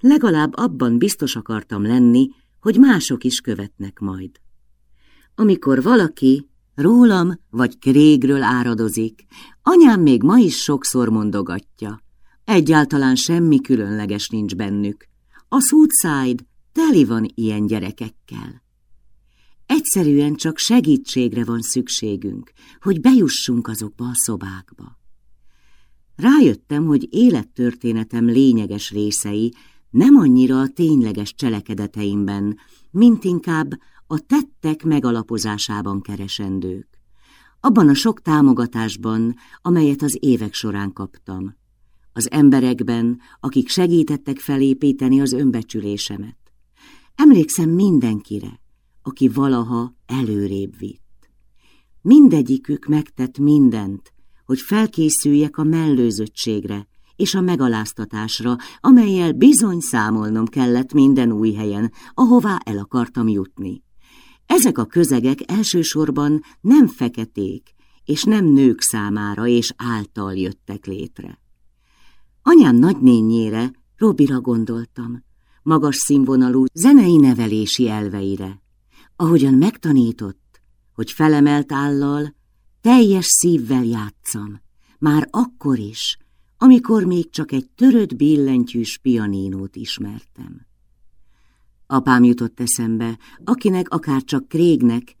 legalább abban biztos akartam lenni, hogy mások is követnek majd. Amikor valaki rólam vagy Krégről áradozik, anyám még ma is sokszor mondogatja. Egyáltalán semmi különleges nincs bennük. A Southside Teli van ilyen gyerekekkel. Egyszerűen csak segítségre van szükségünk, hogy bejussunk azokba a szobákba. Rájöttem, hogy élettörténetem lényeges részei nem annyira a tényleges cselekedeteimben, mint inkább a tettek megalapozásában keresendők. Abban a sok támogatásban, amelyet az évek során kaptam. Az emberekben, akik segítettek felépíteni az önbecsülésemet. Emlékszem mindenkire, aki valaha előrébb vitt. Mindegyikük megtett mindent, hogy felkészüljek a mellőzöttségre és a megaláztatásra, amelyel bizony számolnom kellett minden új helyen, ahová el akartam jutni. Ezek a közegek elsősorban nem feketék, és nem nők számára és által jöttek létre. Anyám nagynényére, Robira gondoltam, magas színvonalú zenei nevelési elveire, ahogyan megtanított, hogy felemelt állal, teljes szívvel játszam, már akkor is, amikor még csak egy törött billentyűs pianínót ismertem. Apám jutott eszembe, akinek akár csak Krégnek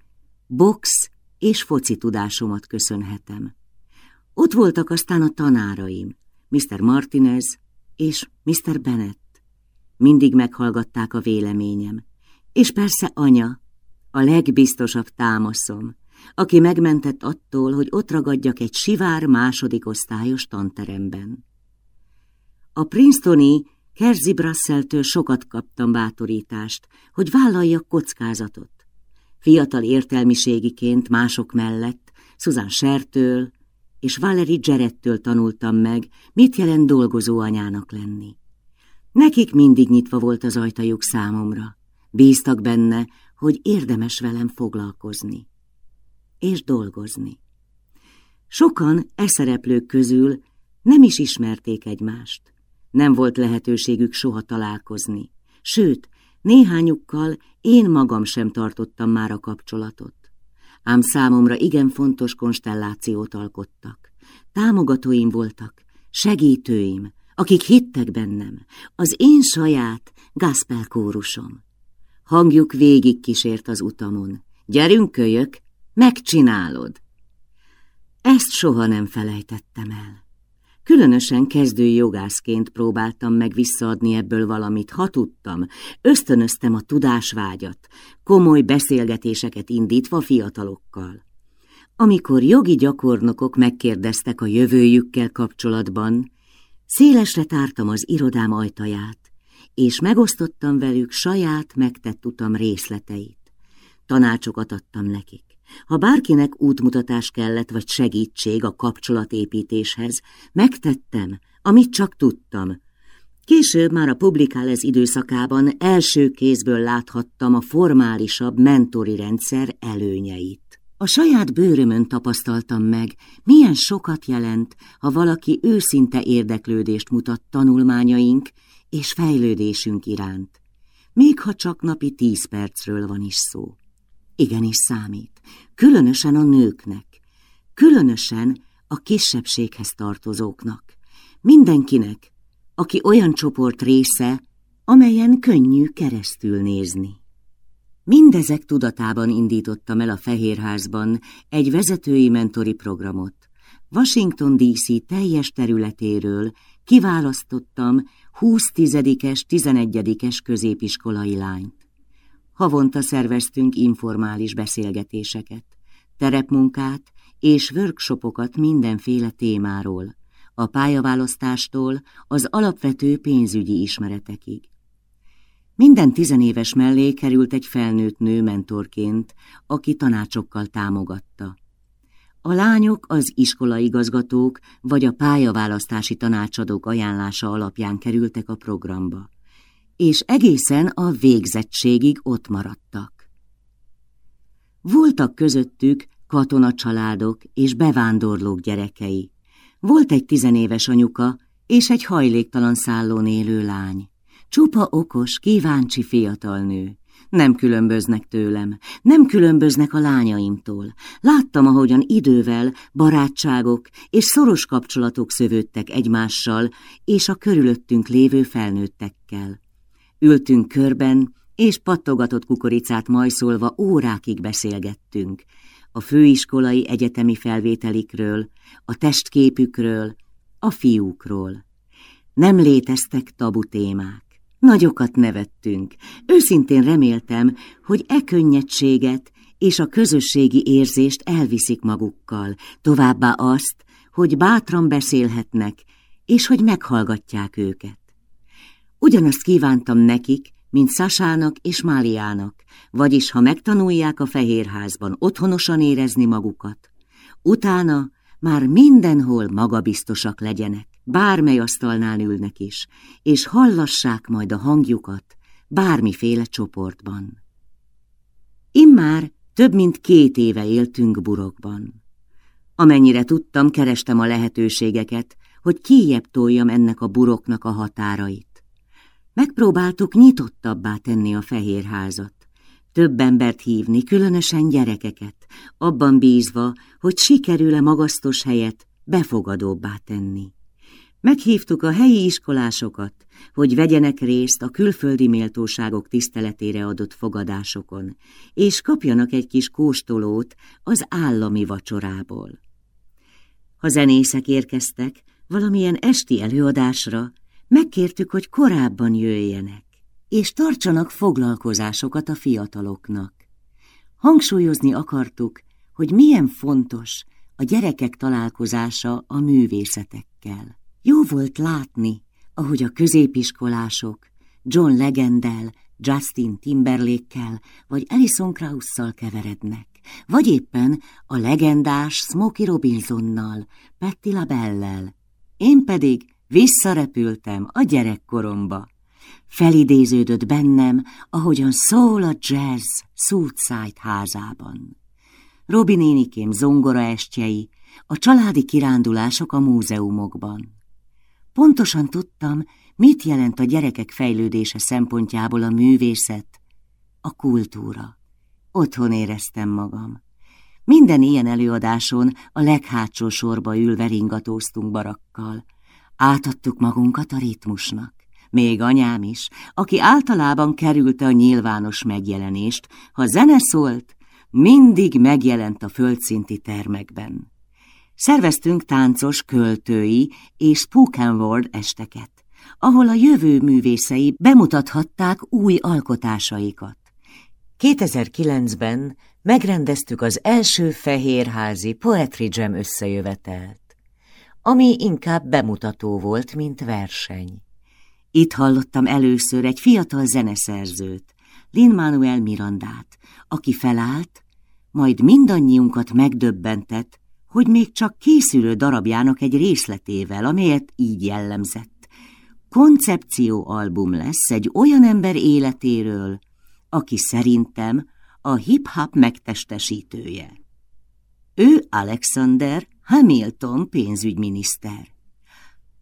box és foci tudásomat köszönhetem. Ott voltak aztán a tanáraim, Mr. Martinez és Mr. Bennett. Mindig meghallgatták a véleményem. És persze anya, a legbiztosabb támaszom, aki megmentett attól, hogy ott ragadjak egy sivár második osztályos tanteremben. A Princetoni Kerzi Brasseltől sokat kaptam bátorítást, hogy vállaljak kockázatot. Fiatal értelmiségiként mások mellett Susan Sertől és Valerie Jarrettől tanultam meg, mit jelent dolgozó anyának lenni. Nekik mindig nyitva volt az ajtajuk számomra. Bíztak benne, hogy érdemes velem foglalkozni. És dolgozni. Sokan e szereplők közül nem is ismerték egymást. Nem volt lehetőségük soha találkozni. Sőt, néhányukkal én magam sem tartottam már a kapcsolatot. Ám számomra igen fontos konstellációt alkottak. Támogatóim voltak, segítőim, akik hittek bennem, az én saját Gaspel kórusom. Hangjuk végig kísért az utamon. Gyerünk, kölyök, megcsinálod! Ezt soha nem felejtettem el. Különösen kezdő jogászként próbáltam meg visszaadni ebből valamit, ha tudtam. Ösztönöztem a tudásvágyat, komoly beszélgetéseket indítva fiatalokkal. Amikor jogi gyakornokok megkérdeztek a jövőjükkel kapcsolatban, Szélesre tártam az irodám ajtaját, és megosztottam velük saját megtett utam részleteit. Tanácsokat adtam nekik. Ha bárkinek útmutatás kellett, vagy segítség a kapcsolatépítéshez, megtettem, amit csak tudtam. Később már a publikález időszakában első kézből láthattam a formálisabb mentori rendszer előnyeit. A saját bőrömön tapasztaltam meg, milyen sokat jelent, ha valaki őszinte érdeklődést mutat tanulmányaink és fejlődésünk iránt, még ha csak napi tíz percről van is szó. Igenis számít, különösen a nőknek, különösen a kisebbséghez tartozóknak, mindenkinek, aki olyan csoport része, amelyen könnyű keresztül nézni. Mindezek tudatában indítottam el a Fehérházban egy vezetői mentori programot. Washington DC teljes területéről kiválasztottam 20 tizedikes, tizenegyedikes középiskolai lányt. Havonta szerveztünk informális beszélgetéseket, terepmunkát és workshopokat mindenféle témáról, a pályaválasztástól az alapvető pénzügyi ismeretekig. Minden tizenéves mellé került egy felnőtt nő mentorként, aki tanácsokkal támogatta. A lányok az iskolaigazgatók vagy a pályaválasztási tanácsadók ajánlása alapján kerültek a programba, és egészen a végzettségig ott maradtak. Voltak közöttük katonacsaládok és bevándorlók gyerekei. Volt egy tizenéves anyuka és egy hajléktalan szállón élő lány. Csupa okos, kíváncsi fiatal nő. Nem különböznek tőlem, nem különböznek a lányaimtól. Láttam, ahogyan idővel barátságok és szoros kapcsolatok szövődtek egymással és a körülöttünk lévő felnőttekkel. Ültünk körben, és pattogatott kukoricát majszolva órákig beszélgettünk. A főiskolai egyetemi felvételikről, a testképükről, a fiúkról. Nem léteztek tabu témák. Nagyokat nevettünk. Őszintén reméltem, hogy e könnyedséget és a közösségi érzést elviszik magukkal, továbbá azt, hogy bátran beszélhetnek, és hogy meghallgatják őket. Ugyanazt kívántam nekik, mint Szasának és Máliának, vagyis ha megtanulják a fehérházban otthonosan érezni magukat, utána már mindenhol magabiztosak legyenek, bármely asztalnál ülnek is, és hallassák majd a hangjukat bármiféle csoportban. Immár több mint két éve éltünk burokban. Amennyire tudtam, kerestem a lehetőségeket, hogy kijebb toljam ennek a buroknak a határait. Megpróbáltuk nyitottabbá tenni a fehérházat, több embert hívni, különösen gyerekeket, abban bízva, hogy sikerül-e magasztos helyet befogadóbbá tenni. Meghívtuk a helyi iskolásokat, hogy vegyenek részt a külföldi méltóságok tiszteletére adott fogadásokon, és kapjanak egy kis kóstolót az állami vacsorából. Ha zenészek érkeztek valamilyen esti előadásra, megkértük, hogy korábban jöjjenek és tartsanak foglalkozásokat a fiataloknak. Hangsúlyozni akartuk, hogy milyen fontos a gyerekek találkozása a művészetekkel. Jó volt látni, ahogy a középiskolások John Legendel, Justin Timberlake-kel vagy Alison Krausszal keverednek, vagy éppen a legendás Smokey Robinsonnal, Patti LaBelle-lel. Én pedig visszarepültem a gyerekkoromba. Felidéződött bennem, ahogyan szól a jazz Southside házában. Robi nénikém zongora estjei, a családi kirándulások a múzeumokban. Pontosan tudtam, mit jelent a gyerekek fejlődése szempontjából a művészet, a kultúra. Otthon éreztem magam. Minden ilyen előadáson a leghátsó sorba ülve ringatóztunk barakkal. Átadtuk magunkat a ritmusnak még anyám is, aki általában kerülte a nyilvános megjelenést, ha zene szólt, mindig megjelent a földszinti termekben. Szerveztünk táncos, költői és spoken word esteket, ahol a jövő művészei bemutathatták új alkotásaikat. 2009-ben megrendeztük az első fehérházi Poetry Jam összejövetelt, ami inkább bemutató volt, mint verseny. Itt hallottam először egy fiatal zeneszerzőt, Lin-Manuel Mirandát, aki felállt, majd mindannyiunkat megdöbbentett, hogy még csak készülő darabjának egy részletével, amelyet így jellemzett. koncepcióalbum lesz egy olyan ember életéről, aki szerintem a hip-hop megtestesítője. Ő Alexander Hamilton pénzügyminiszter.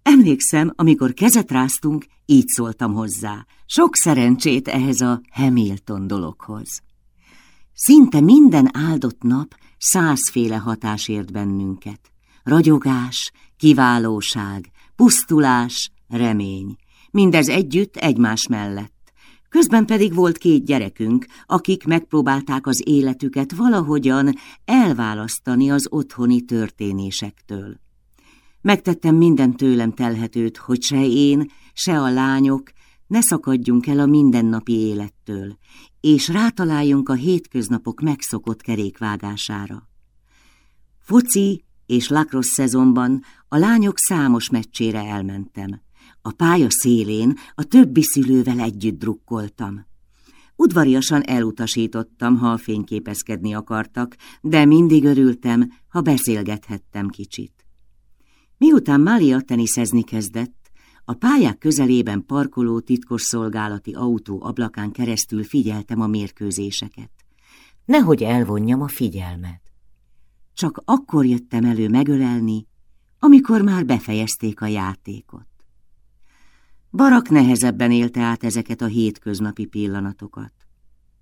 Emlékszem, amikor kezet ráztunk, így szóltam hozzá. Sok szerencsét ehhez a Hamilton dologhoz. Szinte minden áldott nap százféle hatás ért bennünket. Ragyogás, kiválóság, pusztulás, remény. Mindez együtt egymás mellett. Közben pedig volt két gyerekünk, akik megpróbálták az életüket valahogyan elválasztani az otthoni történésektől. Megtettem minden tőlem telhetőt, hogy se én, se a lányok ne szakadjunk el a mindennapi élettől, és rátaláljunk a hétköznapok megszokott kerékvágására. Foci és lacrosse szezonban a lányok számos meccsére elmentem. A pálya szélén a többi szülővel együtt drukkoltam. Udvariasan elutasítottam, ha fényképezkedni akartak, de mindig örültem, ha beszélgethettem kicsit. Miután Mália teniszezni kezdett, a pályák közelében parkoló titkosszolgálati autó ablakán keresztül figyeltem a mérkőzéseket. Nehogy elvonjam a figyelmet. Csak akkor jöttem elő megölelni, amikor már befejezték a játékot. Barak nehezebben élte át ezeket a hétköznapi pillanatokat.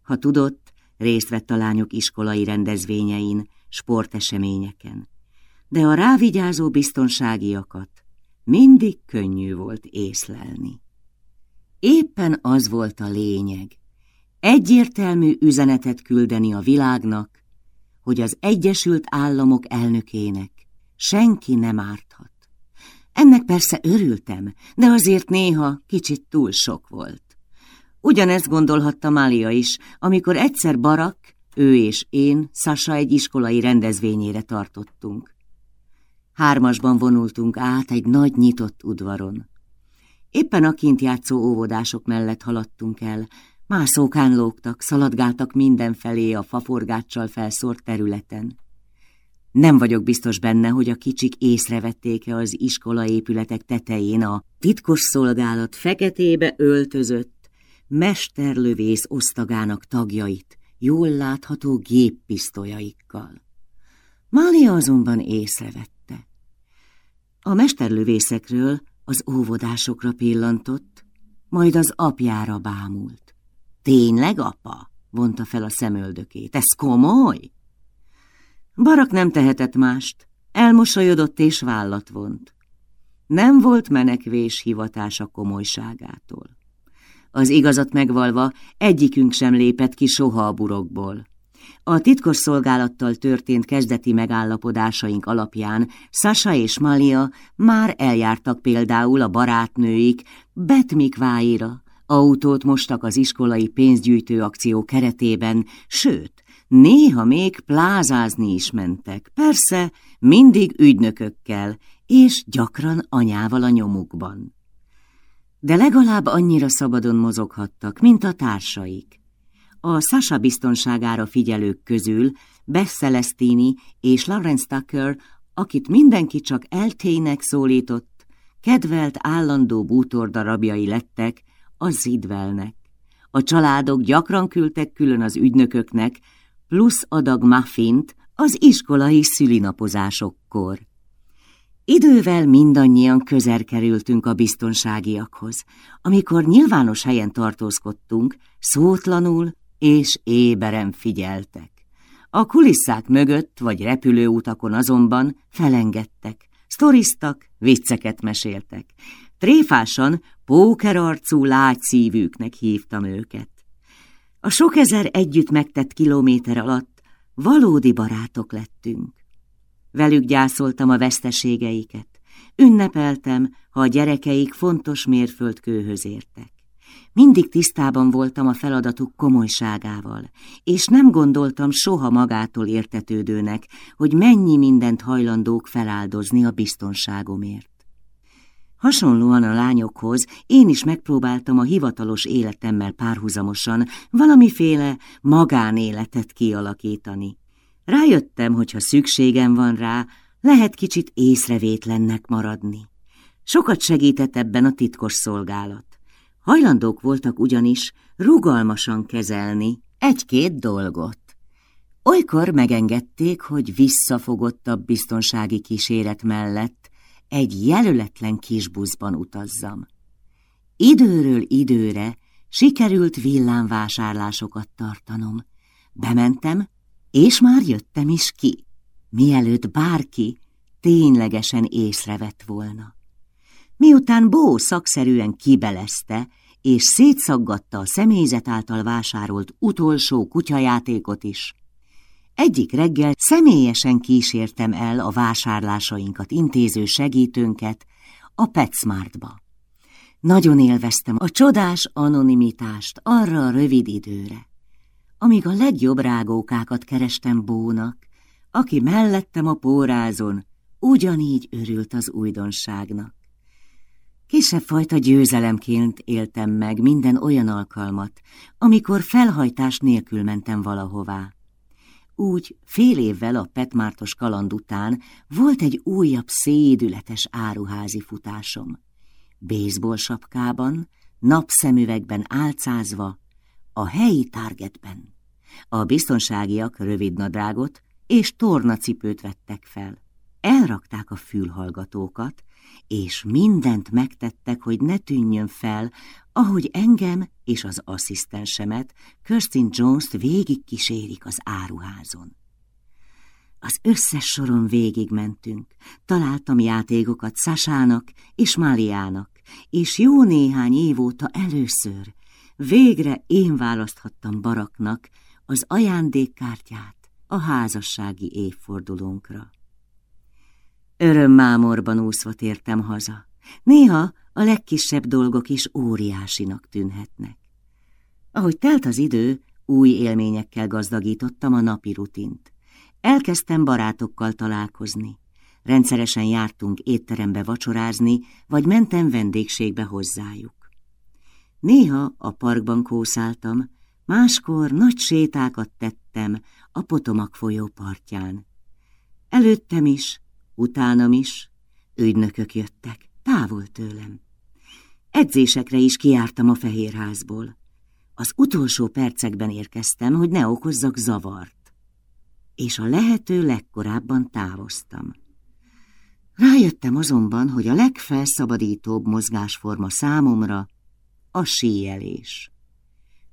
Ha tudott, részt vett a lányok iskolai rendezvényein, sporteseményeken, de a rávigyázó biztonságiakat mindig könnyű volt észlelni. Éppen az volt a lényeg, egyértelmű üzenetet küldeni a világnak, hogy az Egyesült Államok elnökének senki nem árthat. Ennek persze örültem, de azért néha kicsit túl sok volt. Ugyanezt gondolhatta Mália is, amikor egyszer Barak, ő és én Sasa egy iskolai rendezvényére tartottunk. Hármasban vonultunk át egy nagy nyitott udvaron. Éppen a kint játszó óvodások mellett haladtunk el, mászókán lógtak, szaladgáltak mindenfelé a faforgáccsal felszórt területen. Nem vagyok biztos benne, hogy a kicsik észrevették-e az iskolaépületek tetején a titkos szolgálat feketébe öltözött, mesterlövész osztagának tagjait, jól látható géppisztolyaikkal. Mália azonban észrevette. A mesterlövészekről az óvodásokra pillantott, majd az apjára bámult. Tényleg, apa? vonta fel a szemöldökét. Ez komoly? Barak nem tehetett mást, elmosolyodott és vállat vont. Nem volt menekvés hivatása komolyságától. Az igazat megvalva egyikünk sem lépett ki soha a burokból. A titkos szolgálattal történt kezdeti megállapodásaink alapján Sasa és Malia már eljártak például a barátnőik Betmikváira, autót mostak az iskolai pénzgyűjtő akció keretében, sőt, Néha még plázázni is mentek, persze mindig ügynökökkel, és gyakran anyával a nyomukban. De legalább annyira szabadon mozoghattak, mint a társaik. A Sasha biztonságára figyelők közül Bess Celestini és Lawrence Tucker, akit mindenki csak eltének szólított, kedvelt állandó bútordarabjai lettek a zidvelnek. A családok gyakran küldtek külön az ügynököknek, plusz adag muffint az iskolai szülinapozásokkor. Idővel mindannyian közel kerültünk a biztonságiakhoz, amikor nyilvános helyen tartózkodtunk, szótlanul és éberen figyeltek. A kulisszák mögött vagy repülőutakon azonban felengedtek, sztoriztak, vicceket meséltek. Tréfásan pókerarcú lágyszívűknek hívtam őket. A sok ezer együtt megtett kilométer alatt valódi barátok lettünk. Velük gyászoltam a veszteségeiket, ünnepeltem, ha a gyerekeik fontos mérföldkőhöz értek. Mindig tisztában voltam a feladatuk komolyságával, és nem gondoltam soha magától értetődőnek, hogy mennyi mindent hajlandók feláldozni a biztonságomért. Hasonlóan a lányokhoz én is megpróbáltam a hivatalos életemmel párhuzamosan valamiféle magánéletet kialakítani. Rájöttem, hogy ha szükségem van rá, lehet kicsit észrevétlennek maradni. Sokat segített ebben a titkos szolgálat. Hajlandók voltak ugyanis rugalmasan kezelni egy-két dolgot. Olykor megengedték, hogy visszafogottabb biztonsági kíséret mellett egy jelöletlen kisbuszban utazzam. Időről időre sikerült villámvásárlásokat tartanom. Bementem, és már jöttem is ki, mielőtt bárki ténylegesen észrevett volna. Miután Bó szakszerűen kibelezte és szétszaggatta a személyzet által vásárolt utolsó kutyajátékot is, egyik reggel személyesen kísértem el a vásárlásainkat intéző segítőnket a PetSmartba. Nagyon élveztem a csodás anonimitást arra a rövid időre, amíg a legjobb rágókákat kerestem Bónak, aki mellettem a pórázon ugyanígy örült az újdonságnak. Kisebb fajta győzelemként éltem meg minden olyan alkalmat, amikor felhajtás nélkül mentem valahová. Úgy fél évvel a petmártos kaland után volt egy újabb szédületes áruházi futásom. Baseball sapkában, napszemüvegben álcázva, a helyi targetben. A biztonságiak rövidnadrágot és tornacipőt vettek fel. Elrakták a fülhallgatókat, és mindent megtettek, hogy ne tűnjön fel, ahogy engem és az asszisztensemet, Kirsten Jones-t végig kísérik az áruházon. Az összes soron végigmentünk, találtam játékokat Sasának és Máliának, és jó néhány év óta először végre én választhattam Baraknak az ajándékkártyát a házassági évfordulónkra. Örömmámorban úszva tértem haza. Néha a legkisebb dolgok is óriásinak tűnhetnek. Ahogy telt az idő, új élményekkel gazdagítottam a napi rutint. Elkezdtem barátokkal találkozni. Rendszeresen jártunk étterembe vacsorázni, vagy mentem vendégségbe hozzájuk. Néha a parkban kószáltam, máskor nagy sétákat tettem a Potomak folyó partján. Előttem is, Utánam is ügynökök jöttek, távol tőlem. Edzésekre is kiártam a fehérházból. Az utolsó percekben érkeztem, hogy ne okozzak zavart. És a lehető legkorábban távoztam. Rájöttem azonban, hogy a legfelszabadítóbb mozgásforma számomra a síelés.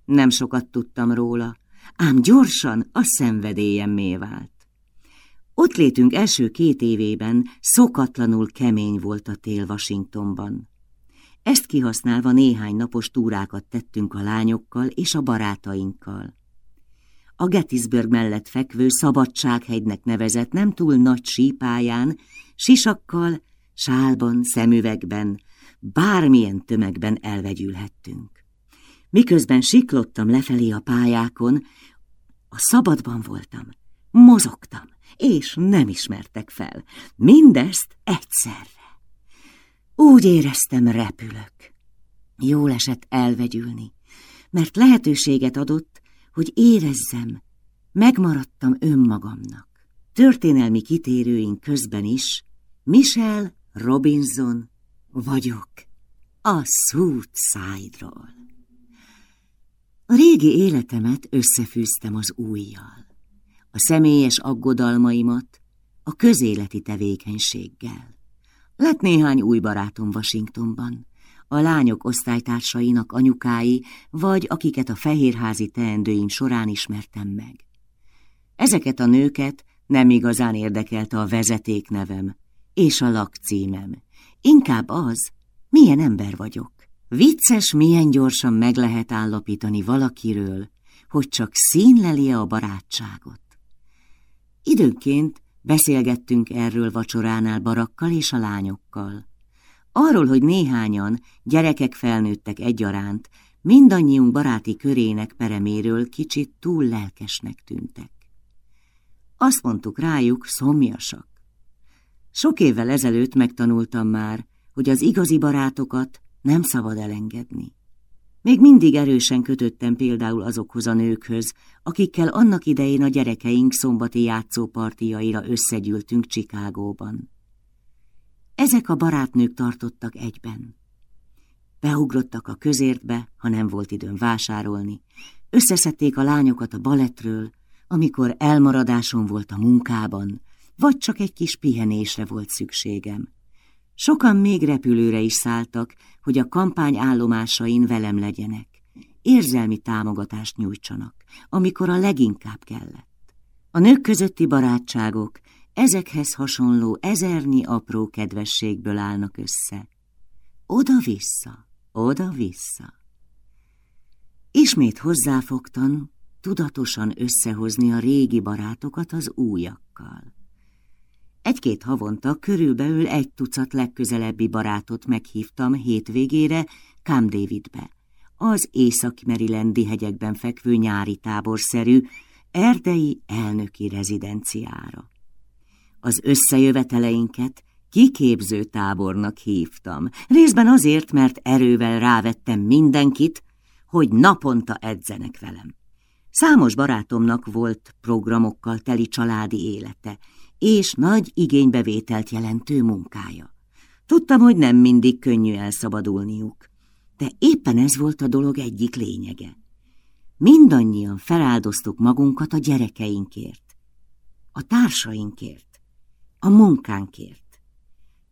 Nem sokat tudtam róla, ám gyorsan a szenvedélyemmé vált. Ott létünk első két évében szokatlanul kemény volt a tél Washingtonban. Ezt kihasználva néhány napos túrákat tettünk a lányokkal és a barátainkkal. A Gettysburg mellett fekvő Szabadsághegynek nevezett nem túl nagy sípáján, sisakkal, sálban, szemüvegben, bármilyen tömegben elvegyülhettünk. Miközben siklottam lefelé a pályákon, a szabadban voltam, mozogtam és nem ismertek fel. Mindezt egyszerre. Úgy éreztem, repülök. Jól esett elvegyülni, mert lehetőséget adott, hogy érezzem, megmaradtam önmagamnak. Történelmi kitérőink közben is Michelle Robinson vagyok a Southside-ról. A régi életemet összefűztem az újjal a személyes aggodalmaimat a közéleti tevékenységgel. Lett néhány új barátom Washingtonban, a lányok osztálytársainak anyukái, vagy akiket a fehérházi teendőim során ismertem meg. Ezeket a nőket nem igazán érdekelte a vezetéknevem és a lakcímem, inkább az, milyen ember vagyok. Vicces, milyen gyorsan meg lehet állapítani valakiről, hogy csak színleli a barátságot. Időnként beszélgettünk erről vacsoránál barakkal és a lányokkal. Arról, hogy néhányan, gyerekek felnőttek egyaránt, mindannyiunk baráti körének pereméről kicsit túl lelkesnek tűntek. Azt mondtuk rájuk, szomjasak. Sok évvel ezelőtt megtanultam már, hogy az igazi barátokat nem szabad elengedni. Még mindig erősen kötöttem például azokhoz a nőkhöz, akikkel annak idején a gyerekeink szombati játszópartiaira összegyűltünk Csikágóban. Ezek a barátnők tartottak egyben. Beugrottak a közértbe, ha nem volt időm vásárolni. Összeszedték a lányokat a balettről, amikor elmaradásom volt a munkában, vagy csak egy kis pihenésre volt szükségem. Sokan még repülőre is szálltak, hogy a kampány állomásain velem legyenek, érzelmi támogatást nyújtsanak, amikor a leginkább kellett. A nők közötti barátságok ezekhez hasonló ezernyi apró kedvességből állnak össze. Oda-vissza, oda-vissza. Ismét hozzáfogtan, tudatosan összehozni a régi barátokat az újakkal. Egy-két havonta körülbelül egy tucat legközelebbi barátot meghívtam hétvégére Camp Davidbe, az észak-merillendi hegyekben fekvő nyári táborszerű, erdei elnöki rezidenciára. Az összejöveteleinket kiképző tábornak hívtam, részben azért, mert erővel rávettem mindenkit, hogy naponta edzenek velem. Számos barátomnak volt programokkal teli családi élete, és nagy igénybevételt jelentő munkája. Tudtam, hogy nem mindig könnyű elszabadulniuk, de éppen ez volt a dolog egyik lényege. Mindannyian feláldoztuk magunkat a gyerekeinkért, a társainkért, a munkánkért.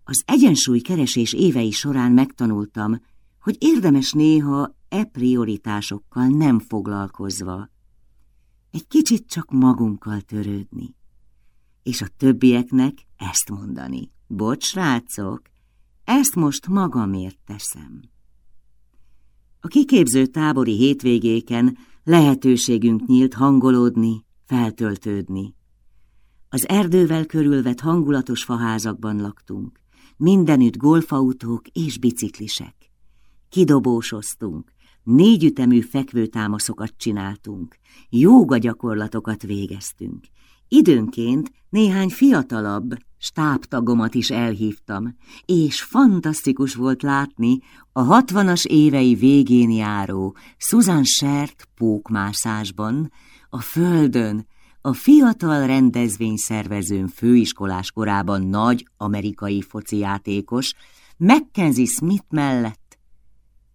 Az egyensúly keresés évei során megtanultam, hogy érdemes néha e prioritásokkal nem foglalkozva, egy kicsit csak magunkkal törődni, és a többieknek ezt mondani. Bocs, srácok, ezt most magamért teszem. A kiképző tábori hétvégéken lehetőségünk nyílt hangolódni, feltöltődni. Az erdővel körülvett hangulatos faházakban laktunk, mindenütt golfautók és biciklisek. Kidobósoztunk, négyütemű fekvőtámaszokat csináltunk, jóga gyakorlatokat végeztünk. Időnként néhány fiatalabb stábtagomat is elhívtam, és fantasztikus volt látni a hatvanas évei végén járó Susan Shert pókmászásban, a földön, a fiatal rendezvényszervezőn főiskolás korában nagy amerikai focijátékos Mackenzie Smith mellett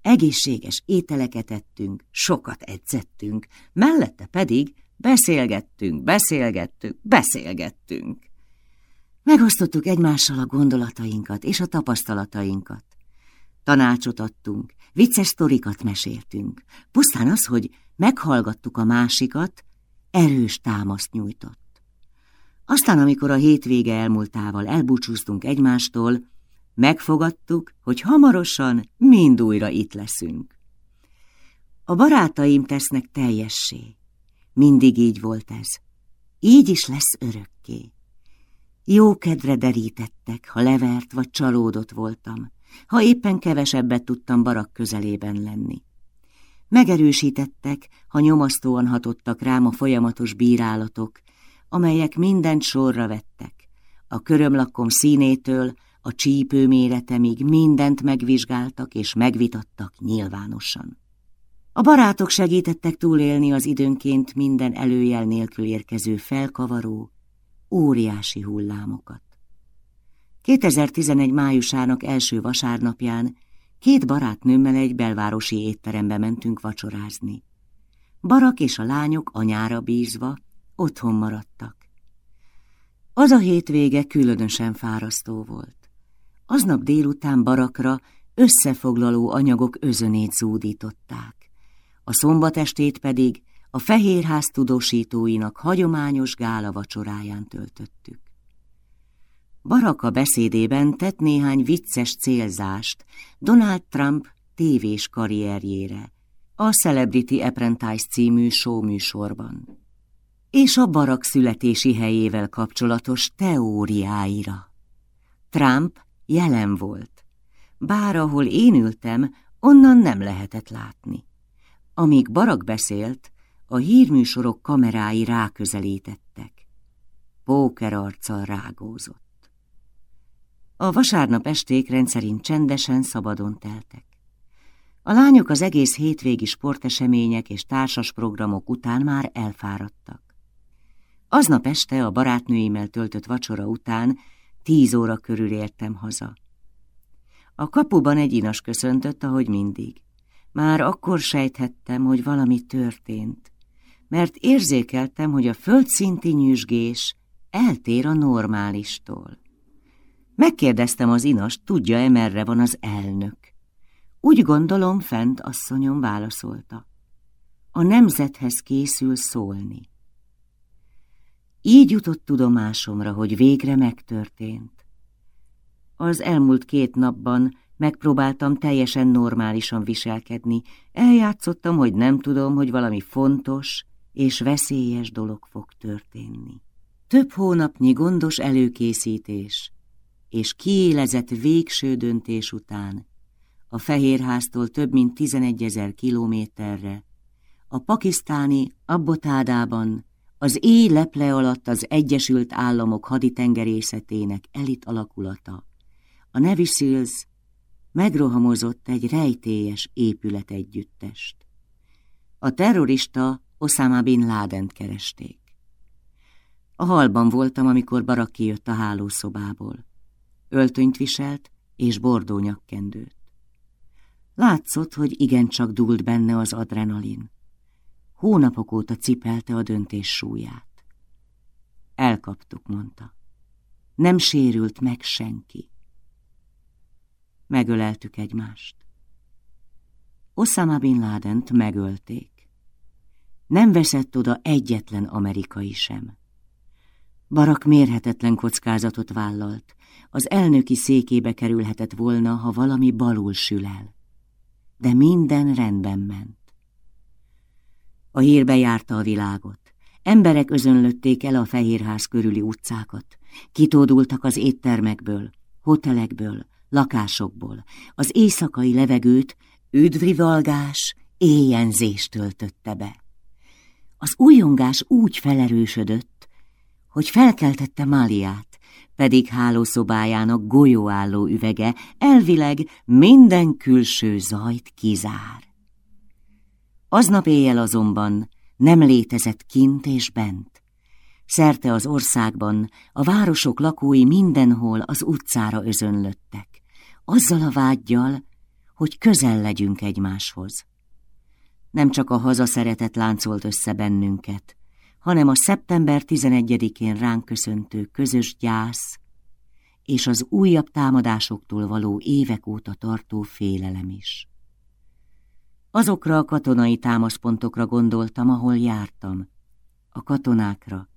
egészséges ételeket ettünk, sokat edzettünk, mellette pedig beszélgettünk, beszélgettünk, beszélgettünk. Megosztottuk egymással a gondolatainkat és a tapasztalatainkat. Tanácsot adtunk, vicces sztorikat meséltünk. Pusztán az, hogy meghallgattuk a másikat, erős támaszt nyújtott. Aztán, amikor a hétvége elmúltával elbúcsúztunk egymástól, megfogadtuk, hogy hamarosan mind újra itt leszünk. A barátaim tesznek teljessé. Mindig így volt ez. Így is lesz örökké. Jó kedre derítettek, ha levert vagy csalódott voltam, ha éppen kevesebbet tudtam barak közelében lenni. Megerősítettek, ha nyomasztóan hatottak rám a folyamatos bírálatok, amelyek mindent sorra vettek. A körömlakom színétől a csípő méretemig mindent megvizsgáltak és megvitattak nyilvánosan. A barátok segítettek túlélni az időnként minden előjel nélkül érkező felkavaró, óriási hullámokat. 2011 májusának első vasárnapján két barátnőmmel egy belvárosi étterembe mentünk vacsorázni. Barak és a lányok anyára bízva otthon maradtak. Az a hétvége különösen fárasztó volt. Aznap délután Barakra összefoglaló anyagok özönét zúdították. A szombatestét pedig a Fehérház tudósítóinak hagyományos gála vacsoráján töltöttük. Baraka beszédében tett néhány vicces célzást Donald Trump tévés karrierjére, a Celebrity Apprentice című show műsorban, és a Barak születési helyével kapcsolatos teóriáira. Trump jelen volt, bár ahol én ültem, onnan nem lehetett látni. Amíg Barak beszélt, a hírműsorok kamerái ráközelítettek. Póker arccal rágózott. A vasárnap esték rendszerint csendesen, szabadon teltek. A lányok az egész hétvégi sportesemények és társas programok után már elfáradtak. Aznap este a barátnőimmel töltött vacsora után tíz óra körül értem haza. A kapuban egy inas köszöntött, ahogy mindig. Már akkor sejthettem, hogy valami történt, mert érzékeltem, hogy a földszinti nyüzsgés eltér a normálistól. Megkérdeztem az inas, tudja-e merre van az elnök. Úgy gondolom, fent asszonyom válaszolta. A nemzethez készül szólni. Így jutott tudomásomra, hogy végre megtörtént. Az elmúlt két napban megpróbáltam teljesen normálisan viselkedni, eljátszottam, hogy nem tudom, hogy valami fontos és veszélyes dolog fog történni. Több hónapnyi gondos előkészítés és kiélezett végső döntés után a Fehérháztól több mint 11 ezer kilométerre, a pakisztáni Abbotádában az éj leple alatt az Egyesült Államok haditengerészetének elit alakulata, a Navy Seals megrohamozott egy rejtélyes épület együttest. A terrorista Osama Bin Laden keresték. A halban voltam, amikor Barak kijött a hálószobából. Öltönyt viselt és bordó nyakkendőt. Látszott, hogy igencsak dúlt benne az adrenalin. Hónapok óta cipelte a döntés súlyát. Elkaptuk, mondta. Nem sérült meg senki. Megöleltük egymást. Osama Bin Ládent megölték. Nem veszett oda egyetlen amerikai sem. Barak mérhetetlen kockázatot vállalt. Az elnöki székébe kerülhetett volna, ha valami balul sül el. De minden rendben ment. A hírbe járta a világot. Emberek özönlötték el a Fehérház körüli utcákat. Kitódultak az éttermekből, hotelekből, lakásokból. Az éjszakai levegőt üdvrivalgás, éjjenzés töltötte be. Az újongás úgy felerősödött, hogy felkeltette Máliát, pedig hálószobájának golyóálló üvege elvileg minden külső zajt kizár. Aznap éjjel azonban nem létezett kint és bent. Szerte az országban a városok lakói mindenhol az utcára özönlöttek, azzal a vágyjal, hogy közel legyünk egymáshoz. Nem csak a hazaszeretet láncolt össze bennünket, hanem a szeptember 11-én ránk köszöntő közös gyász és az újabb támadásoktól való évek óta tartó félelem is. Azokra a katonai támaszpontokra gondoltam, ahol jártam, a katonákra,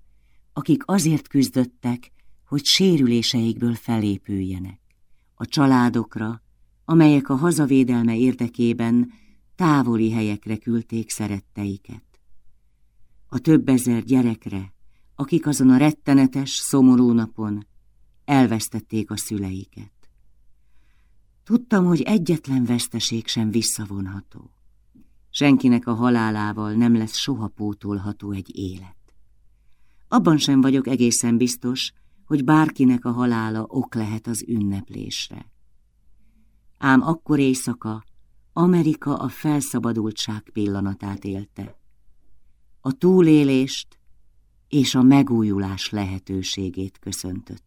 akik azért küzdöttek, hogy sérüléseikből felépüljenek, a családokra, amelyek a hazavédelme érdekében távoli helyekre küldték szeretteiket. A több ezer gyerekre, akik azon a rettenetes, szomorú napon elvesztették a szüleiket. Tudtam, hogy egyetlen veszteség sem visszavonható. Senkinek a halálával nem lesz soha pótolható egy élet. Abban sem vagyok egészen biztos, hogy bárkinek a halála ok lehet az ünneplésre. Ám akkor éjszaka Amerika a felszabadultság pillanatát élte. A túlélést és a megújulás lehetőségét köszöntött.